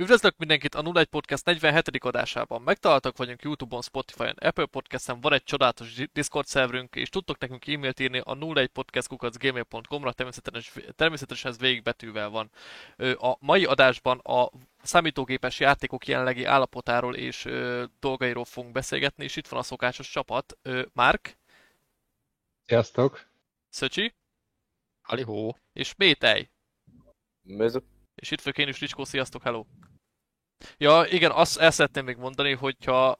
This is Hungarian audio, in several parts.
Üdvözlök mindenkit a 01 Podcast 47. adásában. Megtaláltak vagyunk Youtube-on, Spotify-on, Apple Podcast-en, van egy csodálatos Discord szerverünk, és tudtok nekünk e-mailt írni a 01podcastkukacgmail.com-ra, természetesen, természetesen ez végigbetűvel van. A mai adásban a számítógépes játékok jelenlegi állapotáról és ö, dolgairól fogunk beszélgetni, és itt van a szokásos csapat. Ö, Márk. Sziasztok! Szöcsi. Alihó. És Métej. Mözök. És itt vagyok én is, Ricskó, sziasztok, hello! Ja, igen, azt el szeretném még mondani, hogyha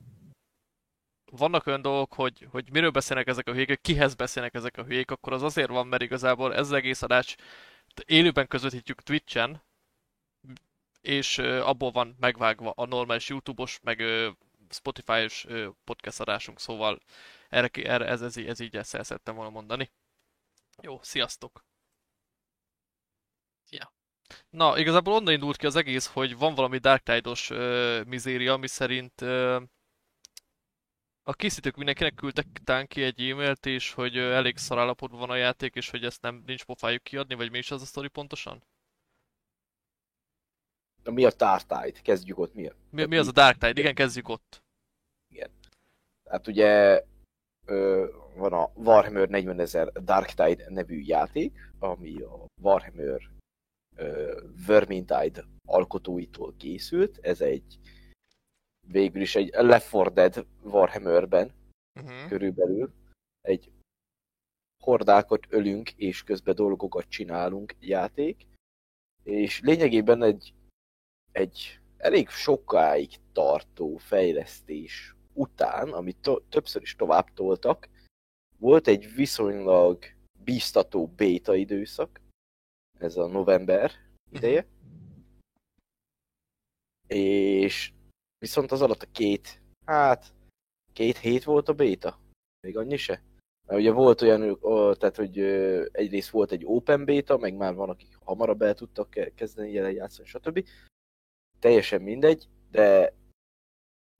vannak olyan dolgok, hogy, hogy miről beszélnek ezek a hülyék, kihez beszélnek ezek a hülyék, akkor az azért van, mert igazából ez az egész adás élőben közvetítjük Twitch-en, és abból van megvágva a normális YouTube-os, meg Spotify-os podcast adásunk, szóval erre, erre ez, ez, ez így ezt el szerettem volna mondani. Jó, sziasztok! Na, igazából onnan indult ki az egész, hogy van valami Dark Tide-os mizéria, ami szerint ö, a készítők mindenkinek küldtek tán ki egy e-mailt, és hogy ö, elég szarállapotban van a játék, és hogy ezt nem nincs pofájuk kiadni, vagy mi is az a sztori pontosan? Na, mi a Dark Tide? Kezdjük ott, mi a? Mi, mi az a Dark Tide? Igen, kezdjük ott. Hát ugye ö, van a Warhammer 40 ezer Dark Tide nevű játék, ami a Warhammer Vermintide alkotóitól készült. Ez egy végül is egy Left 4 Dead Warhammerben Uh-huh. körülbelül egy hordákat ölünk, és közben dolgokat csinálunk játék, és lényegében egy, egy elég sokáig tartó fejlesztés után, amit to- többször is tovább toltak, volt egy viszonylag bíztató béta időszak, ez a november ideje, és viszont az alatt a két, hát két hét volt a béta, még annyi se. Mert ugye volt olyan, tehát hogy egyrészt volt egy open beta, meg már van, akik hamarabb el tudtak ke- kezdeni jelen játszani, stb. Teljesen mindegy, de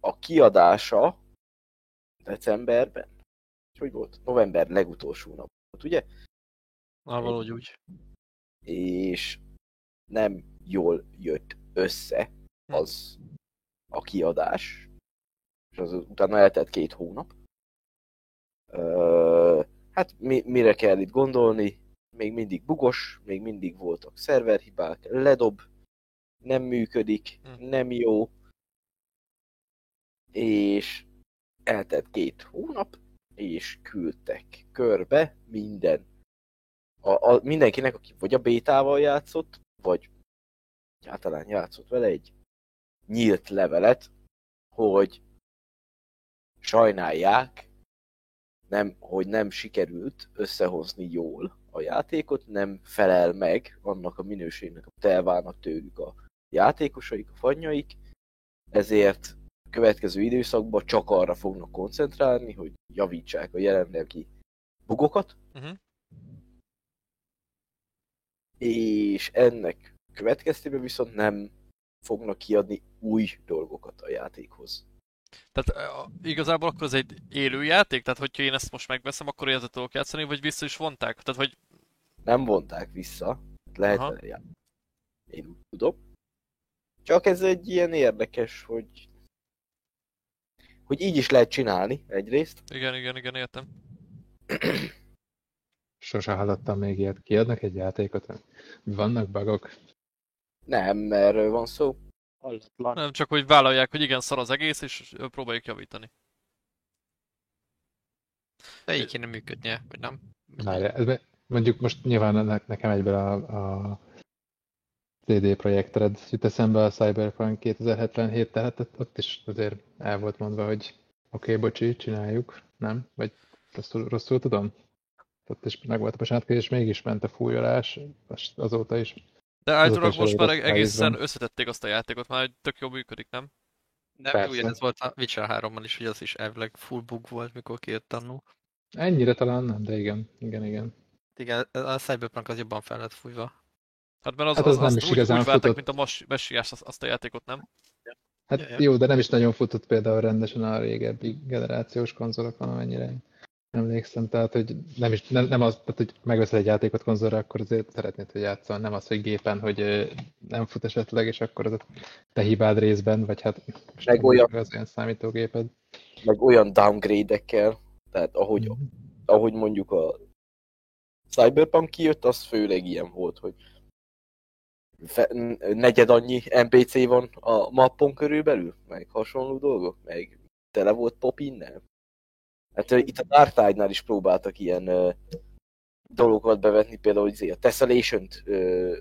a kiadása decemberben, hogy volt? November legutolsó nap volt, ugye? Na, valahogy úgy. És nem jól jött össze az a kiadás, és az utána eltelt két hónap. Ö, hát mi, mire kell itt gondolni? Még mindig bugos, még mindig voltak szerverhibák, ledob, nem működik, Hm. nem jó, és eltelt két hónap, és küldtek körbe minden. A, a, mindenkinek, aki vagy a bétával játszott, vagy általán játszott vele egy nyílt levelet, hogy sajnálják, nem, hogy nem sikerült összehozni jól a játékot, nem felel meg annak a minőségnek, amit elvárnak tőlük a játékosaik, a fannyaik, ezért a következő időszakban csak arra fognak koncentrálni, hogy javítsák a jelenlegi bugokat, Uh-huh. És ennek következtében viszont nem fognak kiadni új dolgokat a játékhoz. Tehát igazából akkor ez egy élő játék? Tehát hogyha én ezt most megveszem, akkor érte tudok játszani, vagy vissza is vonták? Tehát hogy... Nem vonták vissza, lehet Aha. játszani. Én úgy tudom. Csak ez egy ilyen érdekes, hogy hogy így is lehet csinálni egyrészt. Igen, igen, igen, értem. Sose hallottam még ilyet. Kiadnak egy játékot? Vannak bugok? Nem, erről van szó. Hallatlan. Nem csak, hogy vállalják, hogy igen, szar az egész, és próbáljuk javítani. De így kéne működnie, vagy nem? Várj, ez be- mondjuk most nyilván ne- nekem egyből a, a CD Projekt Red jut eszembe a Cyberpunk 2077, tehát ott- ott is azért el volt mondva, hogy oké, okay, bocsi, csináljuk, nem? Vagy rosszul, rosszul tudom? Ott is meg volt a bocsánat, és mégis ment a fújolás, most azóta is. De is most már egészen összetették azt a játékot, már tök jól működik, nem? De Persze. ugyanez volt a Witcher 3-mal is, hogy az is elvileg full bug volt, mikor kijött annó. Ennyire talán nem, de igen, igen, igen. Igen, a Cyberpunk az jobban fel lett fújva. Hát mert az, Hát az, az nem azt is úgy, igazán úgy válták, futott. mint a Mas- Messiás azt, azt a játékot, nem? Hát ja. jó, de nem is nagyon futott például rendesen a régebbi generációs konzolokon, amennyire emlékszem, tehát hogy nem, is, nem, nem az, tehát, hogy megveszel egy játékot konzolra, akkor azért szeretnéd, hogy játszol, nem az, hogy gépen, hogy nem fut esetleg, és akkor az a te hibád részben, vagy hát Meg olyan- az olyan számítógéped. meg olyan downgrade-ekkel, tehát ahogy, Mhm. ahogy mondjuk a Cyberpunk kijött, az főleg ilyen volt, hogy fe, negyed annyi NPC van a mappon körülbelül, meg hasonló dolgok, meg tele volt pop innen. Hát itt a Dark Tide-nál is próbáltak ilyen ö, dolgokat bevetni, például hogy a Tessellation-t ö,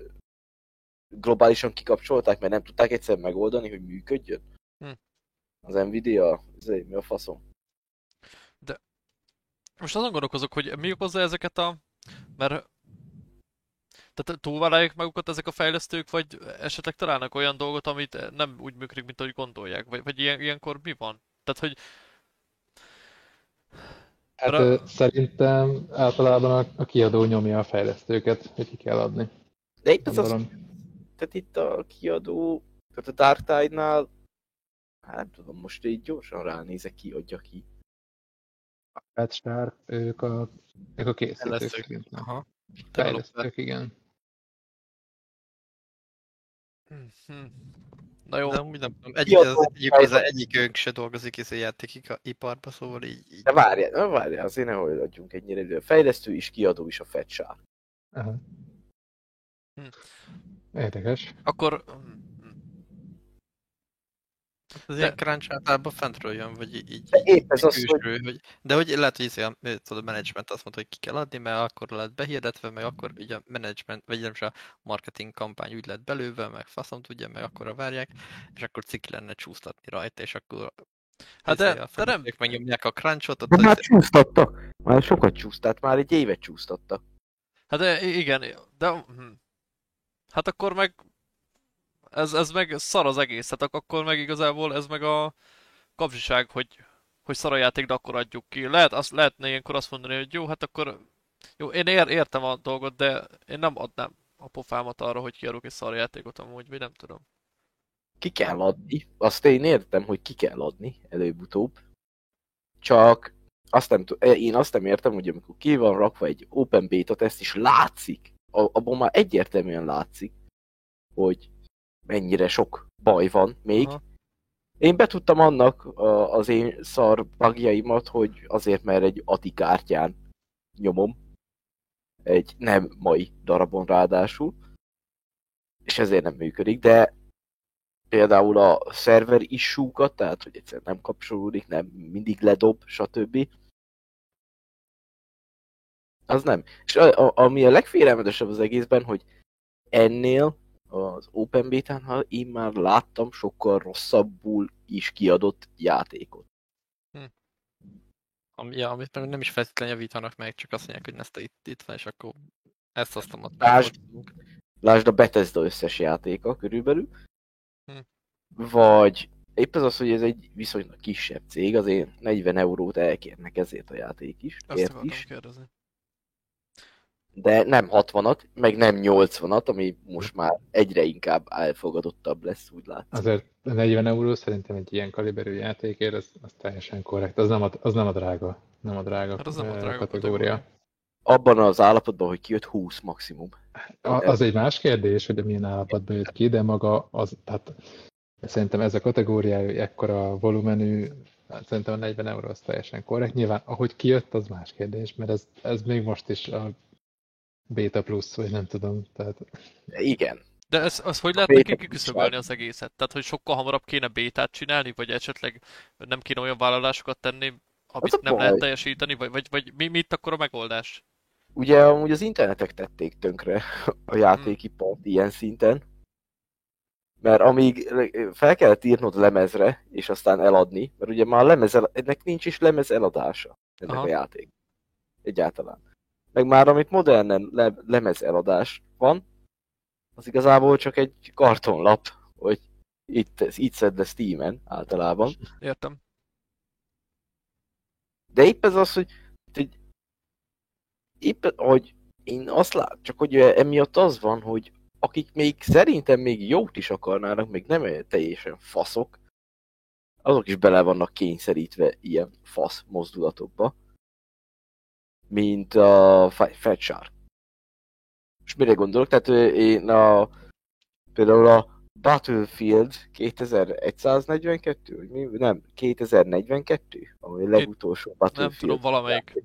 globálisan kikapcsolták, mert nem tudták egyszer megoldani, hogy működjön. Hm. Az Nvidia, izé, mi a faszom? Most azon gondolkozok, hogy mi okozza ezeket a... Mert... Tehát túlvállalják magukat ezek a fejlesztők, vagy esetleg találnak olyan dolgot, amit nem úgy működik, mint ahogy gondolják? Vagy, vagy ilyen, ilyenkor mi van? Tehát, hogy Hát Ra- szerintem általában a, a kiadó nyomja a fejlesztőket, hogy ki kell adni. De itt az, az tehát itt a kiadó, tehát a Dark Tide-nál, hát nem tudom, most így gyorsan ránézek ki, adja ki. Red Star, ők a, ők a készítők Fejlesztők. szerintem. Aha. Fejlesztők, igen. Hm. Na jó, De amúgy nem tudom. Egyik, az egyik, az egyikünk se dolgozik ez a játékiparba, szóval így, így De várjál, na várjál, azért ne adjunk ennyire idő. Fejlesztő is, kiadó is a. Aha. Hm. Érdekes. akkor... az De- ilyen crunch általában fentről jön, vagy így, így De épp ez az, külső, hogy... De hogy lehet, hogy izé a, tudod, a management azt mondta, hogy ki kell adni, mert akkor lett behirdetve, meg akkor ugye a management, vagy nem is a marketing kampány úgy lett belőve, meg faszom tudja, meg akkor várják, és akkor ciki lenne csúsztatni rajta, és akkor Hát izé, de, a de nem... megnyomják a crunchot, ott De már az, csúsztattak. Már sokat csúsztat, már egy évet csúsztattak. Hát de igen, de... hm. Hát akkor meg... Ez, ez meg szar az egész, hát ak- akkor meg igazából ez meg a kapzsiság, hogy, hogy szar a játék, de akkor adjuk ki. Lehet, azt, lehetne ilyenkor azt mondani, hogy jó, hát akkor... Jó, én ér, értem a dolgot, de én nem adnám a pofámat arra, hogy kiadok egy szar játékot amúgy, vagy nem tudom. Ki kell adni. Azt én értem, hogy ki kell adni előbb-utóbb. Csak azt nem tud, én azt nem értem, hogy amikor ki van rakva egy open beta teszt, és látszik, abban már egyértelműen látszik, hogy mennyire sok baj van még. Aha. Én betudtam annak a, az én szar bugjaimat, hogy azért, mert egy ATI kártyán nyomom. Egy nem mai darabon ráadásul. És ezért nem működik, de például a szerver issue tehát hogy egyszerűen nem kapcsolódik, nem mindig ledob, stb. Az nem. És a, a, ami a legfélelmetesebb az egészben, hogy ennél az Open Beta-nál én már láttam sokkal rosszabbul is kiadott játékot. ami, ja, amit nem is feltétlenül javítanak meg, csak azt mondják, hogy ezt itt, itt van, és akkor ezt azt a Lásd, lásd a Bethesda összes játéka körülbelül. Hm. Vagy épp az az, hogy ez egy viszonylag kisebb cég, azért 40 eurót elkérnek ezért a játék is, Azt is. kérdezni. De nem 60-at, meg nem 80-at, ami most már egyre inkább elfogadottabb lesz, úgy látszik. Azért a 40 euró szerintem egy ilyen kaliberű játékért, az, az teljesen korrekt. Az nem a, az nem a drága. Nem a drága, Hát az nem a drága kategória. Abban az állapotban, hogy kijött 20 maximum. A, az egy más kérdés, hogy milyen állapotban jött ki, de maga az, tehát szerintem ez a kategóriájú, ekkora volumenű, hát szerintem a 40 euró az teljesen korrekt. Nyilván, ahogy kijött, az más kérdés, mert ez, ez még most is a beta plusz, vagy nem tudom. Tehát Igen. De ez, az hogy A lehet neki béta kiküszöbölni az egészet? Tehát, hogy sokkal hamarabb kéne bétát csinálni, vagy esetleg nem kéne olyan vállalásokat tenni, amit a nem baj. lehet teljesíteni, vagy, vagy, vagy mi, mi itt akkor a megoldás? Ugye amúgy az internetek tették tönkre a játékipart ilyen szinten. Mert amíg fel kellett írnod lemezre, és aztán eladni, mert ugye már lemez el, ennek nincs is lemez eladása, ennek Aha. a játék. Egyáltalán. Meg már amit modernen le, lemez eladás van, az igazából csak egy kartonlap, hogy itt, itt szed le Steam-en általában. Értem. De épp ez az, hogy, hogy épp, hogy én azt lát, csak hogy emiatt az van, hogy akik még szerintem még jót is akarnának, még nem teljesen faszok, azok is bele vannak kényszerítve ilyen fasz mozdulatokba. Mint a Fat Shark. És mire gondolok? Tehát én a, például a Battlefield 2142, vagy mi? Nem, 2042, ami a legutolsó Nem Battlefield. tudom, valamelyik.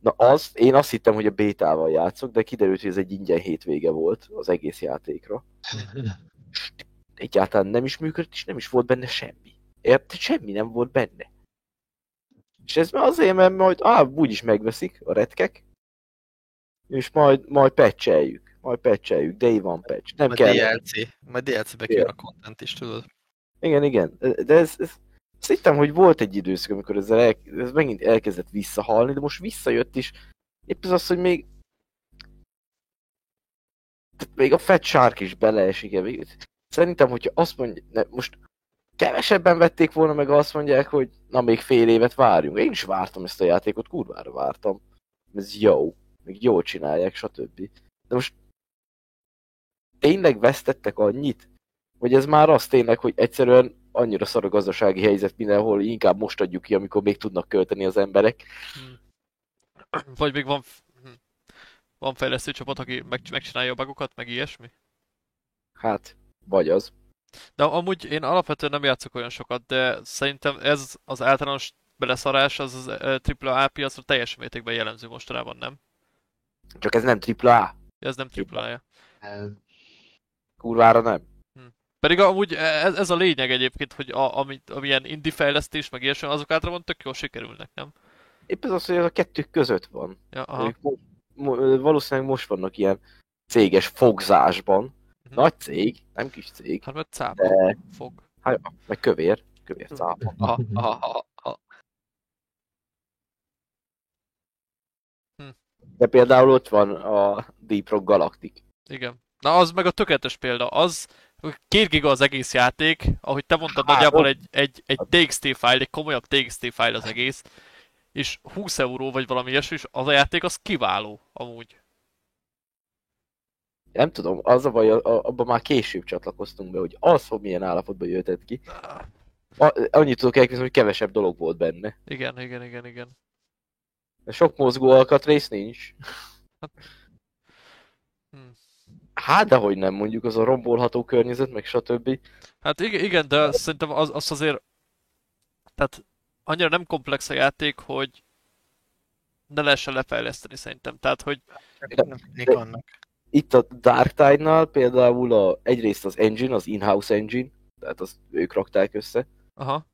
Na az, én azt hittem, hogy a bétával játszok, de kiderült, hogy ez egy ingyen hétvége volt az egész játékra. Egyáltalán nem is működött, és nem is volt benne semmi. Érted? Semmi nem volt benne. És ez már azért, mert majd, á, úgyis megveszik a retkek, és majd, majd patcheljük. Majd patcheljük, day van patch. Nem Majd kell. DLC. Majd DLC-be kijön a content is, tudod. Igen, igen. De ez, ez azt hittem, hogy volt egy időszak, amikor ezzel el, ez megint elkezdett visszahalni, de most visszajött is. Épp az az, hogy még még a Fat Shark is beleesik. Szerintem, hogyha azt mondja, ne, most kevesebben vették volna meg azt mondják, hogy na még fél évet várjunk. Én is vártam ezt a játékot, kurvára vártam. Ez jó, még jól csinálják, stb. De most tényleg vesztettek annyit, hogy ez már az tényleg, hogy egyszerűen annyira szar a gazdasági helyzet mindenhol, inkább most adjuk ki, amikor még tudnak költeni az emberek. Vagy még van, hm, van fejlesztő csapat, aki meg, megcsinálja a bugokat, meg ilyesmi. Hát, vagy az. De amúgy én alapvetően nem játszok olyan sokat, de szerintem ez az általános beleszarás az az AAA piacra teljes mértékben jellemző mostanában, nem? Csak ez nem AAA. Ez nem AAA. -ja. Kurvára nem. Pedig amúgy ez, ez a lényeg egyébként, hogy a, amit, amilyen indie fejlesztés, meg ilyesmi, azok általában tök jól sikerülnek, nem? Épp ez az, hogy ez a kettő között van. Ja, aha. Ők mo- valószínűleg most vannak ilyen céges fogzásban. Mhm. Nagy cég, nem kis cég. Hát mert cápa De, fog. hát, meg kövér. Kövér cápa. Aha, aha, aha, aha. De például ott van a Deep Rock Galactic. Igen. Na az meg a tökéletes példa. Az, két giga az egész játék, ahogy te mondtad, Hát, nagyjából egy, egy, egy TXT file, egy komolyabb TXT file az egész, és 20 euró vagy valami ilyesmi, és az a játék az kiváló, amúgy. Nem tudom, az a baj, a- a- abban már később csatlakoztunk be, hogy az, hogy milyen állapotban jöhetett ki. A, annyit tudok elképzelni, hogy kevesebb dolog volt benne. Igen, igen, igen, igen. Sok mozgó alkatrész nincs. Hm. Hát, de hogy nem, mondjuk az a rombolható környezet, meg stb. Hát igen, igen de szerintem az, az azért... Tehát annyira nem komplex a játék, hogy ne lehessen lefejleszteni szerintem. Tehát, hogy vannak. Itt a Dark Tide-nál például a, egyrészt az engine, az in-house engine, tehát azt ők rakták össze. aha,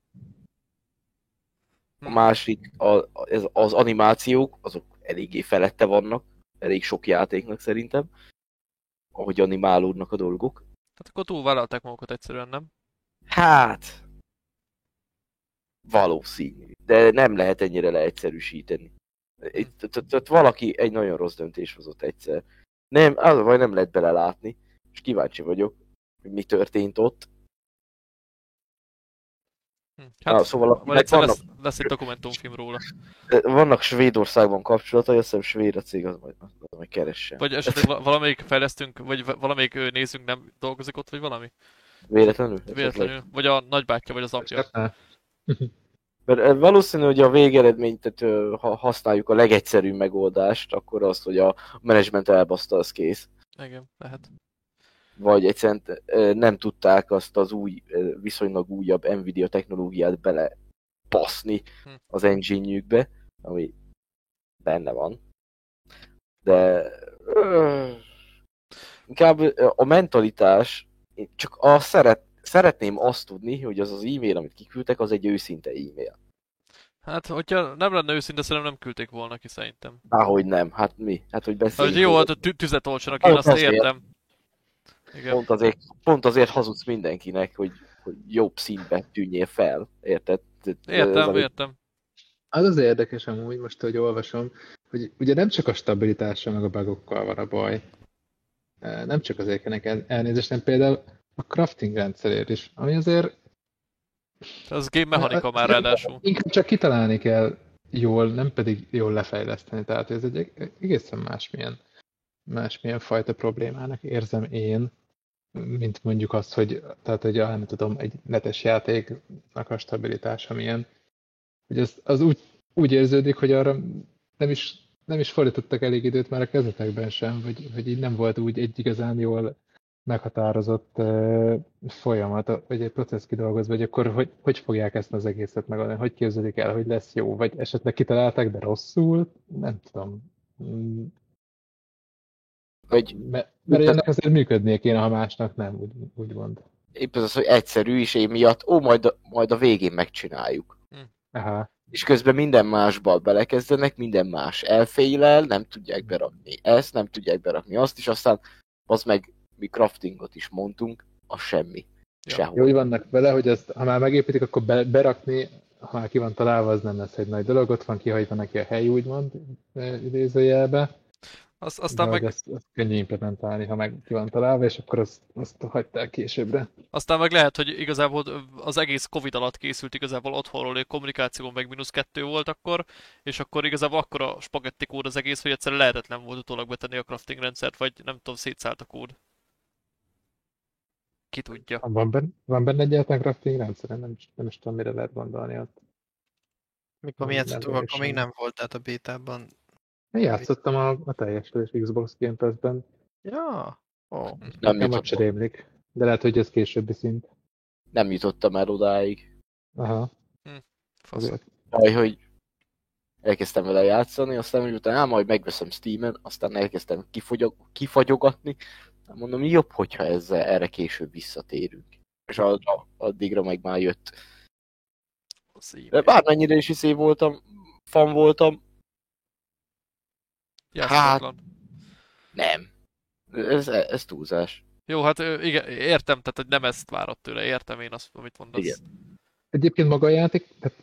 A másik, a, ez, az animációk, azok eléggé felette vannak, elég sok játéknak szerintem, ahogy animálódnak a dolgok. hát akkor túlvállalták magukat egyszerűen, nem? Hát, valószínű, de nem lehet ennyire leegyszerűsíteni. Itt, itt valaki egy nagyon rossz döntés hozott egyszer. Nem, az a baj, nem lehet belelátni, és kíváncsi vagyok, hogy mi történt ott. Hm. Hát, szóval majd akinek egyszer vannak, lesz, lesz egy dokumentumfilm róla. vannak Svédországban kapcsolatai, azt hiszem svéd a cég, az majd, az majd keresse. Vagy esetleg val- valamelyik fejlesztünk, vagy va- valamelyik ö, nézőnk nem dolgozik ott, vagy valami? Véletlenül? Véletlenül. Vagy a nagybátyja, vagy az apja. Mert ö, valószínű, hogy a végeredményt, tehát, ha használjuk a legegyszerűbb megoldást, akkor azt, hogy a menedzsment elbaszta, az kész. Igen, lehet. Vagy egyszerűen ö, nem tudták azt az új, ö, viszonylag újabb Nvidia technológiát bele baszni Hm. az engine-jükbe, ami benne van. De inkább a mentalitás, csak azt szeret, szeretném azt tudni, hogy az az e-mail, amit kiküldtek, az egy őszinte e-mail. Hát, hogyha nem lenne őszinte, szerintem nem küldték volna ki szerintem. Ahogy nem, hát mi? Hát, hogy Hát, beszéljünk. hogy jó, hát a tü- tüzet olcsanak, én azt értem. Igen. Pont azért, pont azért hazudsz mindenkinek, hogy, hogy jobb színbe tűnjél fel, érted? Ez Értem, ami- értem. Az az érdekes amúgy, most, hogy olvasom, hogy ugye nem csak a stabilitással, meg a bugokkal van a baj. Nem csak azért ennek el- elnézést, nem például a crafting rendszerért is, ami azért Ez game mechanika már ráadásul. inkább csak kitalálni kell jól, nem pedig jól lefejleszteni. Tehát ez egy eg- egészen másmilyen, másmilyen fajta problémának érzem én, mint mondjuk azt, hogy, tehát, hogy a, nem tudom, egy netes játéknak a stabilitása milyen. Hogy az, az úgy, úgy érződik, hogy arra nem is, nem is fordítottak elég időt már a kezdetekben sem, vagy, vagy így nem volt úgy egy igazán jól meghatározott uh, folyamat, vagy egy processz kidolgozva, vagy akkor hogy, hogy fogják ezt az egészet megoldani, hogy képzelik el, hogy lesz jó, vagy esetleg kitalálták, de rosszul, nem tudom. Mm, Vagy Mert, mert ennek azért működnie kéne, ha másnak nem, úgy, úgymond. épp az az, hogy egyszerű, és én miatt, ó, majd a, majd a végén megcsináljuk. Aha. És közben minden másba belekezdenek, minden más elfélel, nem tudják berakni ezt, nem tudják berakni azt, és aztán az meg mi craftingot is mondtunk, az semmi. Ja. Sehol. Jó, úgy vannak vele, hogy ezt, ha már megépítik, akkor be, berakni, ha már ki van találva, az nem lesz egy nagy dolog, ott van kihagyva neki a hely, úgymond, eh, idézőjelbe. Azt, aztán de meg, ezt, ezt könnyű implementálni, ha meg ki van találva, és akkor azt, azt hagyták későbbre. Aztán meg lehet, hogy igazából az egész Covid alatt készült igazából otthonról, hogy kommunikáció meg mínusz kettő volt akkor, és akkor igazából akkor a spagetti kód az egész, hogy egyszerűen lehetetlen volt utólag betenni a crafting rendszert, vagy nem tudom, szétszállt a kód. Ki tudja. Van benne, van benne egyáltalán crafting rendszer? Nem, is- nem is tudom, mire lehet gondolni ott. Mikor mi Nem játszottunk, akkor még nem volt, tehát a bétában. Én játszottam a, a teljes Xbox Game Pass-ben, Ja, ó. Nem, nem ott sem rémlik. De lehet, hogy ez későbbi szint. nem jutottam el odáig. Aha, azért. Baj, hogy elkezdtem vele játszani, aztán miután á, majd megveszem Steam-en, aztán elkezdtem kifogyog, kifagyogatni. Mondom, jobb, hogyha ezzel erre később visszatérünk. És a, a, addigra meg már jött. De bármennyire is izé voltam, fan voltam, Játszatlan. nem. Ez, ez túlzás. Jó, hát igen, értem, tehát hogy nem ezt várod tőle, értem én azt, amit mondasz. Igen. Egyébként maga a játék, tehát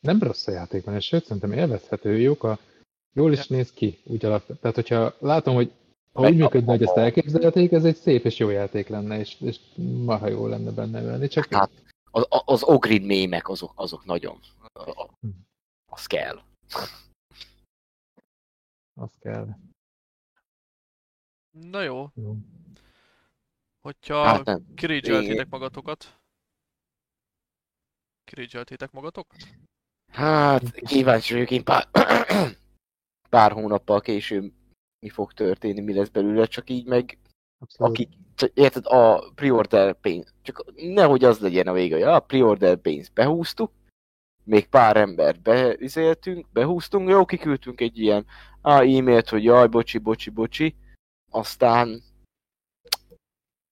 nem rossz a játékban, és sőt, szerintem élvezhető, jók a, jól is néz ki, úgy alap. Tehát, hogyha látom, hogy ha úgy működne, hogy ezt elképzelték, ez egy szép és jó játék lenne, és, és marha jó lenne benne ülni, csak Hát, az, az Ogrid mémek azok, azok nagyon. a- a- Hm. Az kell. az kell. Na jó, Jó. hogyha Hát nem. kiridzseltétek magatokat. Kiridzseltétek magatokat? Hát, kíváncsi vagyok én pár, pár hónappal később mi fog történni, mi lesz belőle, csak így meg, Abszolút. akik, csak, érted, a pre-order pénz, csak nehogy az legyen a vége, hogy a pre-order pénzt behúztuk, még pár embert beüzeltünk, behúztunk, jó, kiküldtünk egy ilyen á, e-mailt, hogy jaj, bocsi, bocsi, bocsi, aztán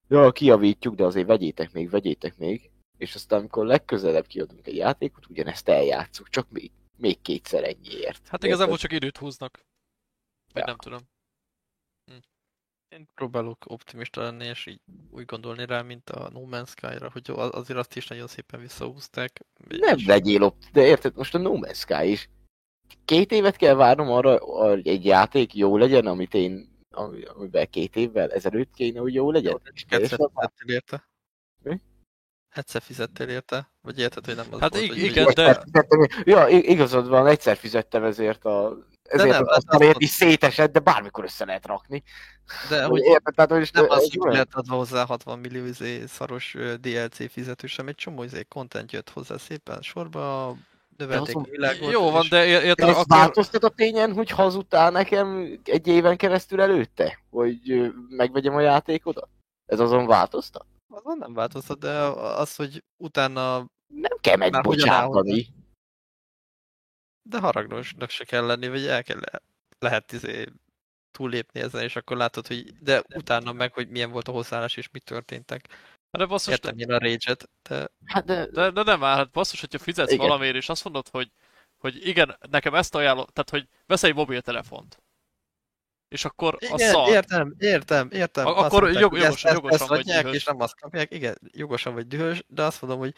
ja, kijavítjuk, de azért vegyétek még, vegyétek még, és aztán amikor legközelebb kiadunk egy játékot, ugyanezt eljátszuk, csak még, még kétszer ennyiért. Hát igazából csak időt húznak. Vagy Ja. nem tudom. Én próbálok optimista lenni, és így úgy gondolni rá, mint a No Man's Sky-ra, hogy az- azért azt is nagyon szépen visszahúzták. Nem és- legyél opt, de érted, most a No Man's Sky is. Két évet kell várnom arra, hogy egy játék jó legyen, amit én, ami- amiben két évvel ezelőtt kéne, hogy jó legyen. És Egyszer fizettél érte? Mi? Egyszer fizettél érte? Vagy érted, hogy nem az Hát volt, igen, hogy- de- Ja, igazad van, egyszer fizettem ezért a... Ezért nem, az asztalért az- is szétesett, de bármikor össze lehet rakni. De Hogy érted, tehát, hogy nem az, hogy lehet adva hozzá 60 millió izé, szaros DLC fizetős, hanem egy csomó izé content jött hozzá szépen sorba, növelték azon- a világot. Jó van, de ér- De érted, akkor... változtat a tényen, hogy hazudtál nekem egy éven keresztül előtte? Hogy megvegyem a játékodat? Ez azon változtat? Azon nem változtat, de az, hogy utána, Nem kell megbocsátani. De haragnosnak se kell lenni, vagy el kell, lehet izé túllépni ezen, és akkor látod, hogy de utána meg, hogy milyen volt a hozzáállás, és mi történtek. De basszus, Értem én a rage de Hát de, De, de nem áll, hát basszus, hogyha fizetsz Igen. valamiért, és azt mondod, hogy, hogy igen, nekem ezt ajánlom, tehát hogy vesz egy mobiltelefont. És akkor a Igen, szar. értem, értem, értem. A- akkor mondták, jog- jogos- ezt, ezt, jogosan ezt vagy adják, dühös. és nem azt kapják. Igen, jogosan vagy dühös, de azt mondom, hogy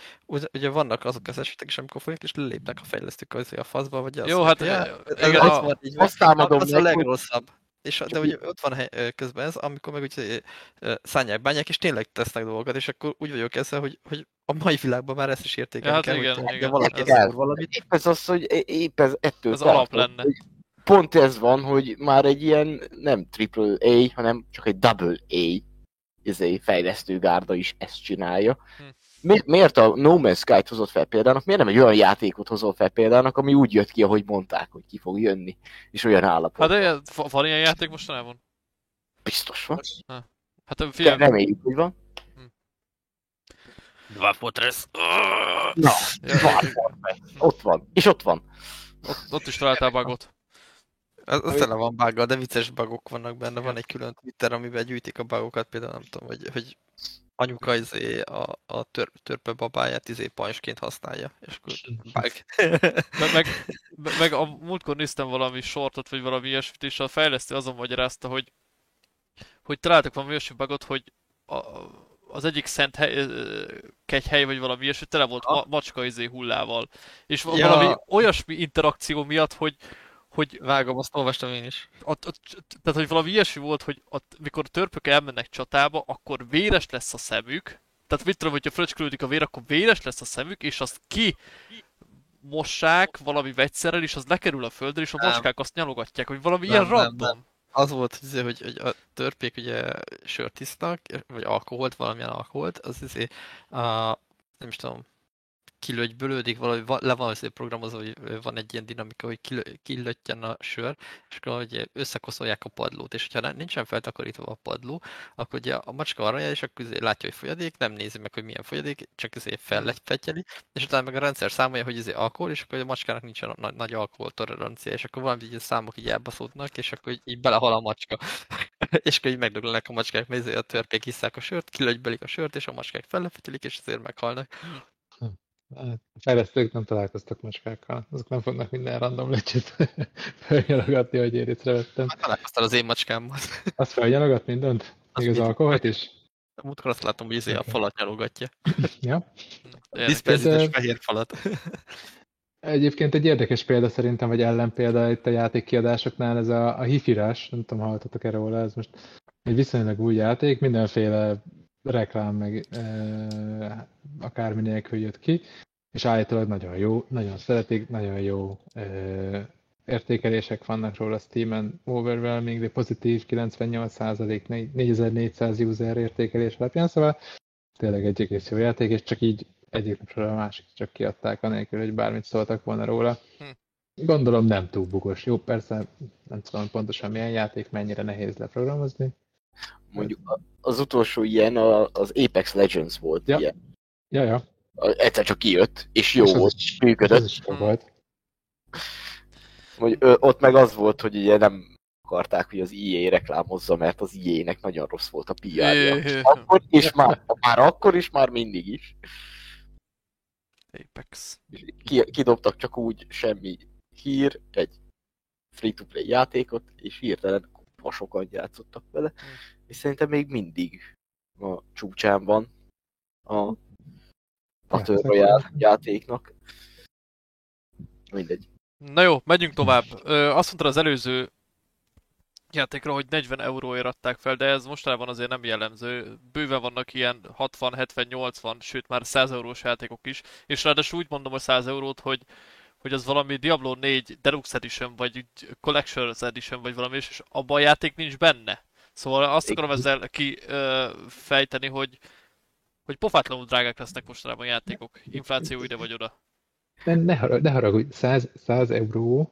ugye vannak azok az esetek is, amikor folyik, és lelépnek a fejlesztők azért a faszba, vagy az, Jó, hát, ja, eh, ez igen, az a- van, így azt támadom az a legrosszabb. És, de ugye ott van hely, közben ez, amikor meg úgy ö, szányák, bányák, és tényleg tesznek dolgokat, és akkor úgy vagyok ezzel, hogy, hogy a mai világban már ezt is értékelni Hát kell, igen, hogy igen, valaki ez- valamit. épp ez az, hogy épp ez ettől Ez alap lenne. hogy Pont ez van, hogy már egy ilyen nem triple A, hanem csak egy double A izé, fejlesztőgárda is ezt csinálja. Hm. Mi, miért a No Man's Sky-t hozott fel példának? Miért nem egy olyan játékot hozol fel példának, ami úgy jött ki, ahogy mondták, hogy ki fog jönni, és olyan állapot? Hát de van ilyen játék mostanában? Biztos van. Hát ö, De figyelj, reméljük, hogy van. Dwarf Fortress. Na, ja, ott van. És ott van. ott, ott is találtál bugot. Az, az tele van buggal, de vicces bugok vannak benne. Van egy külön Twitter, amiben gyűjtik a bugokat, például nem tudom, hogy, hogy anyuka izé a, a tör, törpe babáját izé pajsként használja, és akkor bug. Meg, meg, meg a múltkor néztem valami sortot, vagy valami ilyesmit, és a fejlesztő azon magyarázta, hogy, hogy találtak valami olyasmi bugot, hogy a, az egyik szent hely, kegyhely, vagy valami ilyesmi, tele volt ma, macska izé hullával. És. Ja. valami olyasmi interakció miatt, hogy, hogy Vágom, azt olvastam én is. ott, ott, tehát, hogy valami ilyesmi volt, hogy ott, mikor törpök elmennek csatába, akkor véres lesz a szemük. Tehát mit tudom, hogyha fröcskülődik a vér, akkor véres lesz a szemük, és azt ki mossák valami vegyszerrel, és az lekerül a földre, és a Nem. macskák azt nyalogatják, hogy valami Nem, ilyen nem, random. Az volt, hogy, hogy a törpék ugye sört isznak, vagy alkoholt, valamilyen alkoholt, az izé, a, nem is tudom, kilögybölődik, valahogy va- le van azért programozva, hogy van egy ilyen dinamika, hogy kilöttyen a sör, és akkor hogy összekoszolják a padlót, és hogyha nincsen feltakarítva a padló, akkor ugye a macska arra és akkor izé látja, hogy folyadék, nem nézi meg, hogy milyen folyadék, csak azért fellefetyeli, és utána meg a rendszer számolja, hogy izé alkohol, és akkor a macskának nincsen nagy, nagy alkohol tolerancia, és akkor valami így számok így elbaszódnak, és akkor így, belehal a macska. és akkor így megdöglenek a macskák, mert izé a törpék isszák a sört, kilögybelik a sört, és a macskák fellefetyelik, és ezért meghalnak. A fejlesztők nem találkoztak macskákkal. Azok nem fognak minden random lecsit felnyalogatni, hogy én észrevettem. Hát találkoztál az én macskámmal. Azt felnyalogat mindent? Még az mit? alkoholt is? Múltkor azt látom, hogy izé a falat nyalogatja. Ja. Ö, fehér falat. Egyébként egy érdekes példa szerintem, vagy ellenpélda itt a játékkiadásoknál, ez a, a hifirás, nem tudom, hallottatok erről róla, ez most egy viszonylag új játék, mindenféle reklám, meg e, akármi nélkül jött ki, és állítólag nagyon jó, nagyon szeretik, nagyon jó e, értékelések vannak róla Steam-en, overwhelming, de pozitív 98%, 4400 user értékelés alapján, szóval tényleg egy egész jó játék, és csak így egyik napról a másik csak kiadták, anélkül, hogy bármit szóltak volna róla. Hm. Gondolom nem túl bugos. Jó, persze nem tudom pontosan milyen játék, mennyire nehéz leprogramozni. Mondjuk az utolsó ilyen az Apex Legends volt Ja. ilyen. Ja, ja. Egyszer csak kijött, és jó És volt, is- működött. Is volt. Hogy, ö, ott meg az volt, hogy ugye nem akarták, hogy az EA reklámozza, mert az EA-nek nagyon rossz volt a PR-ja. Akkor, és már, már akkor is, már mindig is. Apex. Ki, kidobtak csak úgy semmi hír, egy free-to-play játékot, és hirtelen sokan játszottak vele. És szerintem még mindig a csúcsán van a Battle. Royale játéknak. Mindegy. Na jó, megyünk tovább. Ö, azt mondta az előző játékra, hogy 40 euróért adták fel, de ez mostanában azért nem jellemző. Bőven vannak ilyen 60, 70, 80, sőt már 100 eurós játékok is, és ráadásul úgy mondom a 100 eurót, hogy hogy az valami Diablo 4 Deluxe Edition, vagy Collector's Edition, vagy valami, és abban a játék nincs benne. Szóval azt akarom ezzel kifejteni, hogy hogy pofátlanul drágák lesznek mostanában a játékok. Infláció ide vagy oda. Ne, ne, harag, ne haragudj, 100, 100 euró,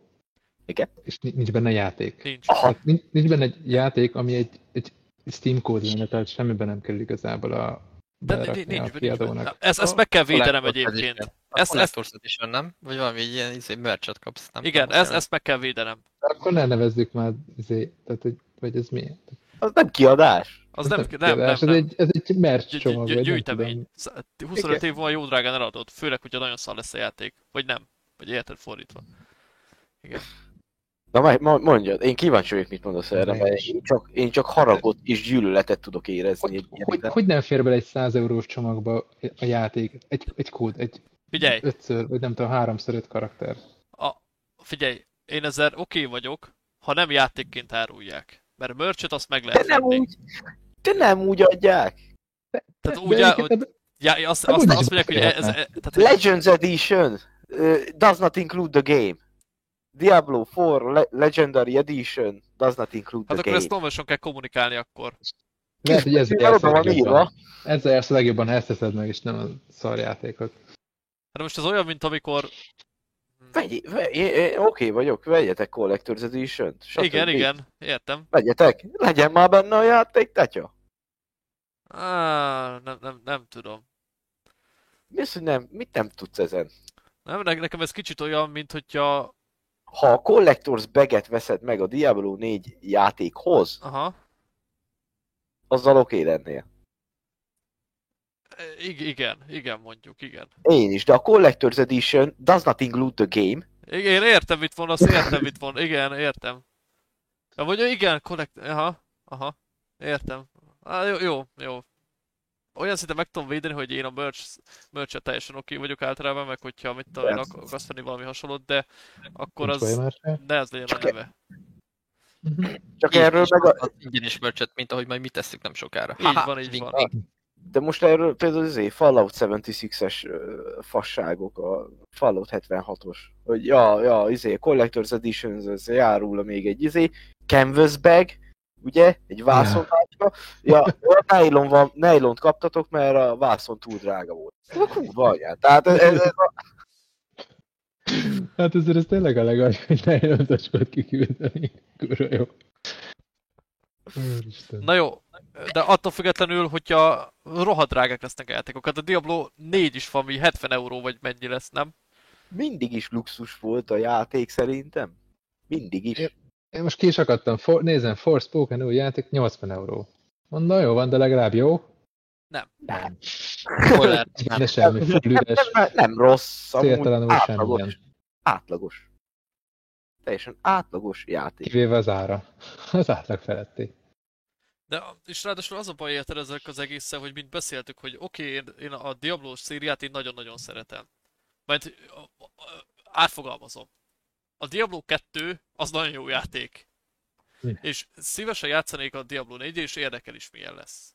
Igen. és ni- nincs benne játék. Nincs. Hát nincs, nincs benne egy játék, ami egy, egy Steam kód lenne, tehát semmiben nem kell igazából a De nincs, a nincs, nincs. Ezt, ezt meg kell védenem egyébként. Ezt, Ezt- ezt Edition, nem? Vagy valami egy ilyen izé, merchet kapsz, nem Igen, tudom, ezt, ezt meg kell védenem. Akkor ne nevezzük már, izé, tehát, hogy, vagy ez mi? az nem kiadás. Az nem, nem, nem, kiadás, nem. Ez egy, ez egy merch csomag, gy- Gyűjtemény. tudom. Sz- 25 év múlva jó drágán eladod, főleg, hogyha nagyon szar lesz a játék. Vagy nem. Vagy érted fordítva. Na mondjad, én kíváncsi vagyok, mit mondasz erre, mert én csak, én csak haragot és gyűlöletet tudok érezni egy Hogy, hogy, hogy nem fér bele egy 100 eurós csomagba a játék? Egy, egy kód, egy Figyelj, ötször, vagy nem tudom, háromszor öt karakter. a, figyelj, én ezzel oké okay vagyok, ha nem játékként árulják. Mert merchet azt meg De lehet nem venni. úgy, de nem úgy adják. Tehát De úgy, egyébként ebbe- já, azt, Hát azt, azt mondják, hogy ez, tehát, Legends Edition uh, does not include the game. Diablo 4 Le- Legendary Edition does not include hát the akkor game. ezt normálisan kell kommunikálni akkor. Lehet, hogy ezzel Mivel jársz a legjobban. Ezzel jársz a legjobban, ha ezt teszed meg, és nem a szarjátékot. Hát most ez olyan, mint amikor... Vegy, vegy, oké vagyok, vegyetek Collector's Edition-t. stb. Igen, igen, értem. Vegyetek, legyen már benne a játék, tetya. Á, nem, nem, nem tudom. Mi az, hogy nem, mit nem tudsz ezen? Nem, ne- nekem ez kicsit olyan, mint hogyha... Ha a Collector's Bag-et veszed meg a Diablo 4 játékhoz, Aha. azzal oké lennél. E, ig- igen, igen mondjuk, igen. Én is, de a Collector's Edition does not include the game. Igen, értem, mit von, azt értem, mit von. Igen, értem. Ja, vagy igen, kollekt... Aha, aha. Értem. Á, jó, jó, jó. Olyan szinte meg tudom védeni, hogy én a merch, merch teljesen oké vagyok általában, meg hogyha mit tudom én akarsz venni valami hasonlót, de akkor Nincs az ne ez legyen a Csak- neve. Csak Így erről is meg a, az ingyenes merchet, mint ahogy majd mi tesszük nem sokára. Így van, így van. wink. De most erről például az Fallout 76-es ö, fasságok, a Fallout 76-os, hogy ja, ja, izé, Collector's Edition, ez járul még egy izé, canvas bag, ugye, egy vászontáska, ja, a nylon van, nylont kaptatok, mert a vászon túl drága volt. A kurva anyját. Tehát ez, ez, ez a, Hát ezért ez tényleg a legalja, hogy ne jön zacskot kiküldeni. Kurva jó. Úristen. Na jó, de attól függetlenül, hogyha rohadt drágák lesznek a játékok. Hát a Diablo 4 is valami 70 euró, vagy mennyi lesz, nem? mindig is luxus volt a játék szerintem. Mindig is. Én most ki is akadtam, for, nézem, Forspoken új játék, 80 euró. Mondom, jó van, de legalább jó. Nem. Nem. Nem. De semmi, üres, Nem, nem rossz, amúgy széltelenül átlagos. semmilyen. Átlagos. Teljesen átlagos játék. Kivéve az ára. Az átlag feletti. De és ráadásul az a baj érted ezek az egészen, hogy mint beszéltük, hogy oké, okay, én, én a Diablo szériát én nagyon-nagyon szeretem. Majd ö, átfogalmazom. A Diablo 2 az nagyon jó játék. És szívesen játszanék a Diablo 4 és érdekel is milyen lesz.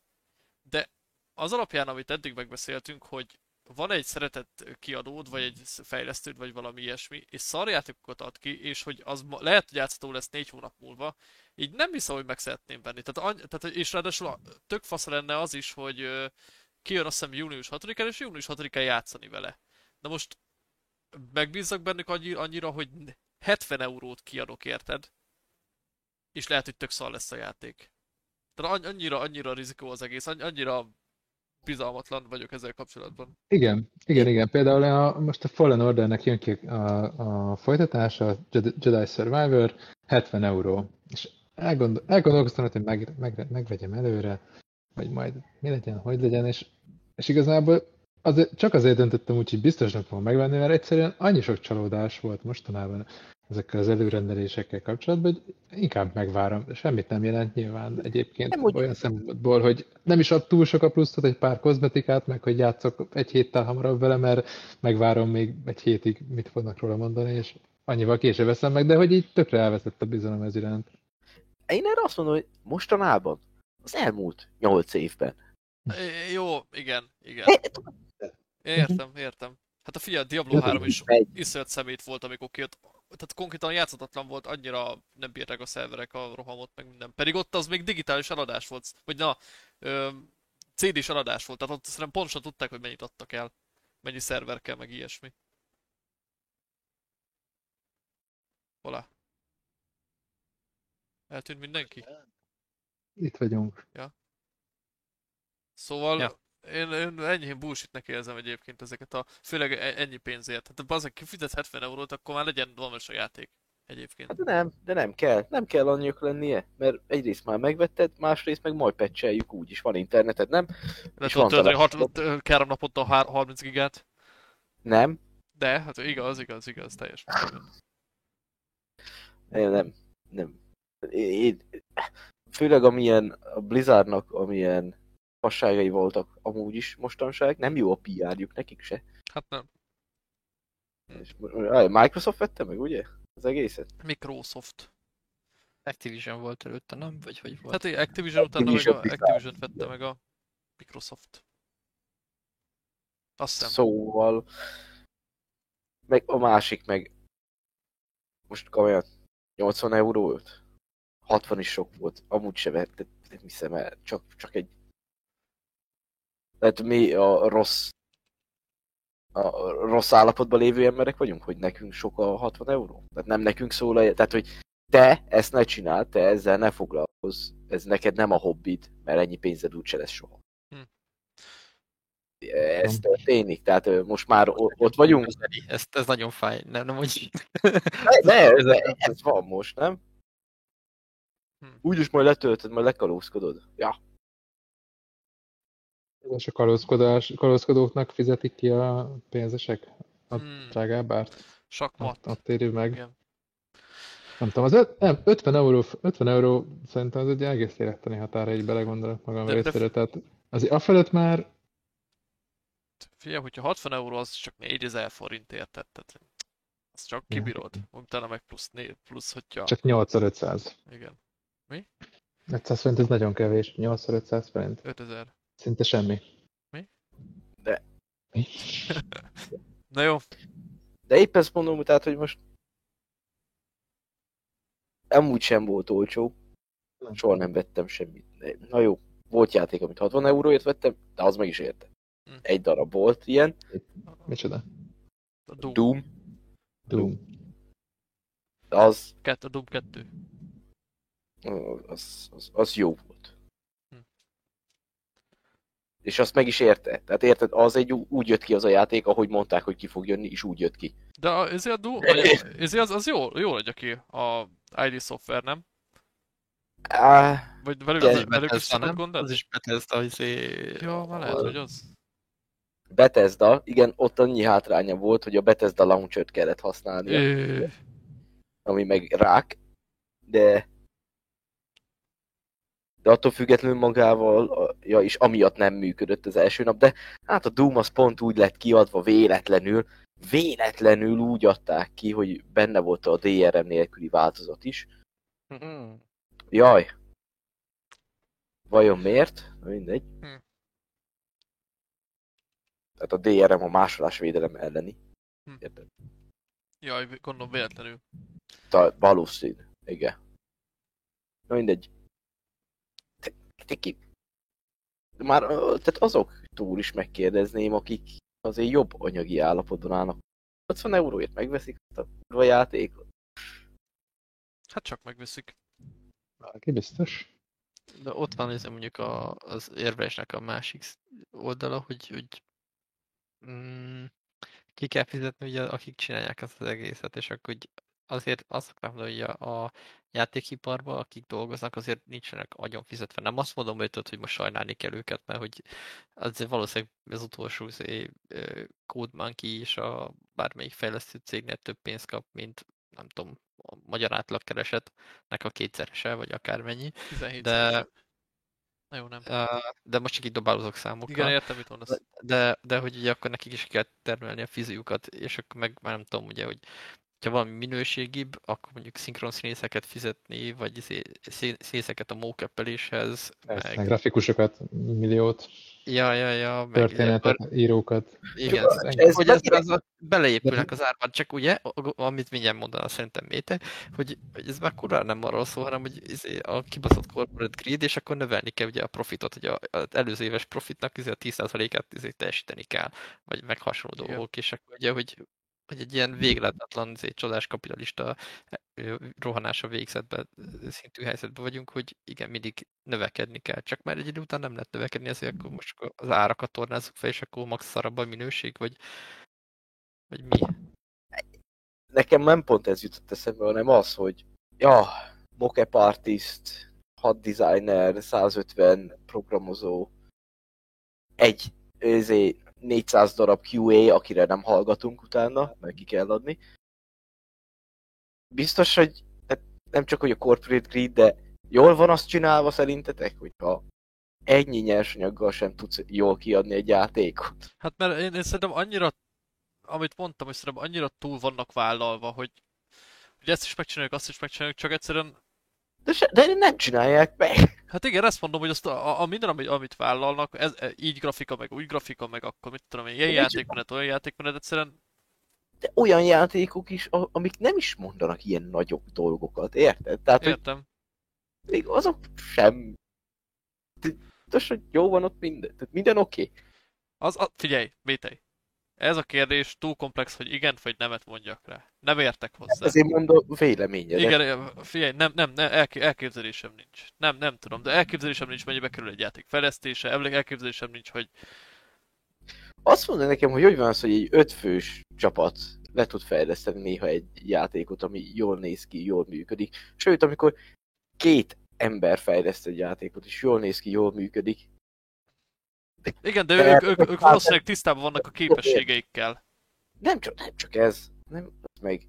De az alapján, amit eddig megbeszéltünk, hogy van egy szeretett kiadód, vagy egy fejlesztőd, vagy valami ilyesmi, és szarjátékokat ad ki, és hogy az lehet, hogy játszható lesz négy hónap múlva, így nem hiszem, hogy meg szeretném venni. Tehát, any- tehát és ráadásul tök fasz lenne az is, hogy ö, kijön azt hiszem június 6-án, és június 6-án játszani vele. Na most megbízzak bennük annyi, annyira, hogy 70 eurót kiadok, érted? És lehet, hogy tök szar lesz a játék. Tehát anny- annyira, annyira rizikó az egész, anny- annyira bizalmatlan vagyok ezzel kapcsolatban. Igen, igen, igen. Például a, most a Fallen Ordernek jön ki a, a folytatása, a Jedi Survivor, 70 euró. És elgondol, elgondolkoztam, hogy meg, meg, megvegyem előre, vagy majd mi legyen, hogy legyen, és, és igazából azért, csak azért döntöttem úgy, hogy biztosnak fogom megvenni, mert egyszerűen annyi sok csalódás volt mostanában ezekkel az előrendelésekkel kapcsolatban, hogy inkább megvárom. Semmit nem jelent nyilván egyébként Nem úgy- olyan szempontból, hogy nem is ad túl sok a pluszot, egy pár kozmetikát, meg hogy játszok egy héttel hamarabb vele, mert megvárom még egy hétig, mit fognak róla mondani, és annyival később veszem meg, de hogy így tökre elveszett a bizalom ez iránt. Én erre azt mondom, hogy mostanában, az elmúlt 8 évben. É, Jó, igen, igen. Értem, értem. Hát a figyelj, Diablo Ja, 3 is iszonyat szemét volt, amikor kijött. Tehát konkrétan játszhatatlan volt, annyira nem bírták a szerverek a rohamot, meg minden. Pedig ott az még digitális eladás volt, vagy na, CD-s eladás volt, tehát ott szerintem pontosan tudták, hogy mennyit adtak el. Mennyi szerver kell, meg ilyesmi. Hola. Eltűnt mindenki? Itt vagyunk. Szóval Ja. Én, én enyhén bullshitnek érzem egyébként ezeket a, főleg e- ennyi pénzért. Hát bazeg kifizet 70 eurót, akkor már legyen valós a játék. Egyébként. hát de nem, de nem kell. Nem kell annyiak lennie, mert egyrészt már megvetted, másrészt meg majd pecseljük úgy is. Van interneted, nem? És tudod tölteni három naponta hár- 30 gigát. Nem, De, hát igaz, igaz, igaz, teljes mértékben. Én nem, nem. Én, főleg amilyen a Blizzardnak, amilyen fasságai voltak amúgy is mostanság, nem jó a PR-juk nekik se. Hát nem. És Microsoft vette meg, ugye? Az egészet? Microsoft. Activision volt előtte, nem? Vagy hogy volt? Hát egy Activision utána meg a. Activision vette meg a Microsoft. Azt hiszem. Szóval... Meg a másik meg... Most komolyan 80 euró volt? 60 is sok volt. Amúgy se nem hiszem el, csak, csak egy... Tehát mi a rossz a rossz állapotban lévő emberek vagyunk, hogy nekünk sok a 60 euró? Tehát nem nekünk szól a... Tehát, hogy te ezt ne csináld, te ezzel ne foglalkozz, ez neked nem a hobbid, mert ennyi pénzed úgyse lesz soha. Hm. Ez történik, tehát most már ott vagyunk. Ez, ez nagyon fáj, nem, nem úgy. Ne, ne, ne, ez van most, nem? Hm. Úgyis majd letöltöd, majd lekalózkodod. Ja, És a kalózkodás, kalózkodóknak fizetik ki a pénzesek a Hmm. drágább árt? Sakmat. Ott, ott éri meg. Igen. Nem tudom, az öt, nem, 50 euró, 50 euró szerintem az egy egész élettani határa, így belegondolok magam De- de- részéről. Tehát azért már Figyelj, hogyha 60 euró, az csak 4000 forint érted, tehát azt csak Ja. kibírod. Utána meg plusz, né- plusz hogyha... csak 8500. Igen. 500 forint ez nagyon kevés, 8500 forint. 5000. Szinte semmi. Mi? De- Mi? Na jó, de épp ezt mondom, tehát, hogy most amúgy sem volt olcsó. Soha nem vettem semmit. Na jó, volt játék, amit 60 euróért vettem, de az meg is érte. Hm. Egy darab volt ilyen. Micsoda? a Doom. Doom. Doom. De az, Kett, a Doom 2. az, az, az jó volt. És azt meg is érte. Tehát érted, az egy úgy jött ki az a játék, ahogy mondták, hogy ki fog jönni, és úgy jött ki. De a, ezért a a- ezért az, az jó, jó adja ki a ID Software, nem? Á, Vagy velük, Igen, az, velük is Bethesda, nem? gond Az is Bethesda, izé... Ja, már lehet, hogy az. Bethesda, igen, ott annyi hátránya volt, hogy a Bethesda launcher kellett használni, ami meg rák, de de attól függetlenül magával, a- ja, és amiatt nem működött az első nap, de hát a Doom az pont úgy lett kiadva véletlenül, véletlenül úgy adták ki, hogy benne volt a DRM nélküli változat is. Mhm. Jaj. Vajon miért? Mindegy. Hm. Tehát a DRM a másolásvédelem elleni. Hm. Érted? Jaj, gondolom véletlenül. Ta, valószínű. Igen. Na mindegy. Te, te ki... Már tehát azok túl is megkérdezném, akik azért jobb anyagi állapotban állnak. 80 euróért megveszik a kurva játékot. Hát csak megveszik. Valaki biztos. De ott van ez mondjuk a, az érvelésnek a másik oldala, hogy, hogy mm, ki kell fizetni ugye, akik csinálják ezt az egészet, és akkor hogy azért azt szoktam mondani, hogy a, a játékiparban, akik dolgoznak, azért nincsenek agyon fizetve. Nem azt mondom, hogy, tudod, hogy most sajnálni kell őket, mert hogy azért valószínűleg az utolsó izé, ö, Code Monkey és a bármelyik fejlesztő cégnél több pénzt kap, mint nem tudom, a magyar átlagkeresetnek a kétszerese, vagy akármennyi. 17 De-. Na jó, nem. De most csak így dobálozok számokkal. Igen, értem, mit mondasz. de, de hogy ugye akkor nekik is kell termelni a fiziukat, és akkor meg már nem tudom, ugye, hogy ha valami minőségibb, akkor mondjuk szinkron színészeket fizetni, vagy izé- szí- színészeket a mókeppeléshez, meg meg... grafikusokat, milliót, Ja, ja, ja, meg... történetet, írókat. Igen, Ez hogy ez, mennyire- ez a, beleépülnek az árban, csak ugye, amit mindjárt mondaná szerintem Méte, hogy, hogy ez már kurva nem arról szól, hanem hogy izé a kibaszott corporate greed, és akkor növelni kell ugye a profitot, hogy a- az előző éves profitnak izé a 10%-át izé teljesíteni kell, vagy meg hasonló dolgok, és akkor ugye, hogy, hogy egy ilyen végletetlen, izé, csodás kapitalista ö, rohanása végzetben szintű helyzetben vagyunk, hogy igen, mindig növekedni kell, csak már egy idő után nem lehet növekedni, ezért akkor most az árakat tornázzuk fel, és akkor max szarabb a minőség, vagy, vagy mi? Nekem nem pont ez jutott eszembe, hanem az, hogy ja, mocap artist, 6 designer, 150 programozó, egy ezé 400 darab QA, akire nem hallgatunk utána, mert ki kell adni. Biztos, hogy nem csak hogy a corporate greed, de jól van azt csinálva szerintetek, hogyha ennyi nyersanyaggal sem tudsz jól kiadni egy játékot. Hát mert én, én szerintem annyira, amit mondtam, hogy szerintem annyira túl vannak vállalva, hogy, hogy ezt is megcsináljuk, azt is megcsináljuk, csak egyszerűen, De, se, de nem csinálják meg. hát igen, ezt mondom, hogy azt a, a minden, amit, amit vállalnak, ez, e, így grafika, meg úgy grafika, meg akkor mit tudom én, ilyen csak- játékmenet, olyan játékmenet, egyszerűen, De olyan játékok is, amik nem is mondanak ilyen nagyobb dolgokat, érted? Tehát, hogy értem. még azok sem Most, hogy jó van ott minden, tehát minden oké. Okay. Az, a, figyelj, Métej. Ez a kérdés túl komplex, hogy igen vagy nemet mondjak rá. Nem értek hozzá. Ezért mondom véleményedet. Igen, figyelj, nem, nem, nem elk- elképzelésem nincs. Nem, nem tudom, de elképzelésem nincs, mennyibe kerül egy játék fejlesztése, elképzelésem nincs, hogy Azt mondja nekem, hogy hogy van az, hogy egy ötfős csapat le tud fejleszteni néha egy játékot, ami jól néz ki, jól működik. Sőt, amikor két ember fejleszt egy játékot, és jól néz ki, jól működik. Igen, de De- ők, ők, ők valószínűleg tisztában vannak a képességeikkel. Nem csak, nem csak ez, nem, az meg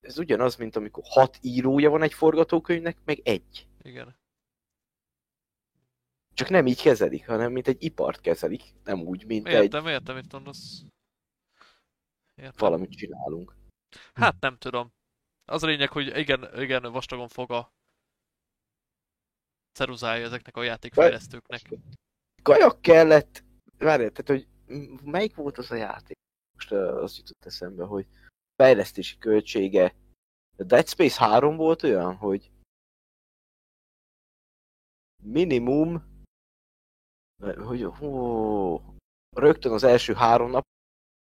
ez ugyanaz, mint amikor hat írója van egy forgatókönyvnek, meg egy. Igen. Csak nem így kezelik, hanem mint egy ipart kezelik, nem úgy, mint egy Értem, értem, mit mondasz. Értem. valamit csinálunk. Hát nem tudom. Az a lényeg, hogy igen, igen, vastagon fog a ceruzája ezeknek a játékfejlesztőknek. Kajak kellett, várjál, tehát, hogy melyik volt az a játék? Most az jutott eszembe, hogy fejlesztési költsége. A Dead Space 3 volt olyan, hogy minimum, hogy hú, rögtön az első három nap,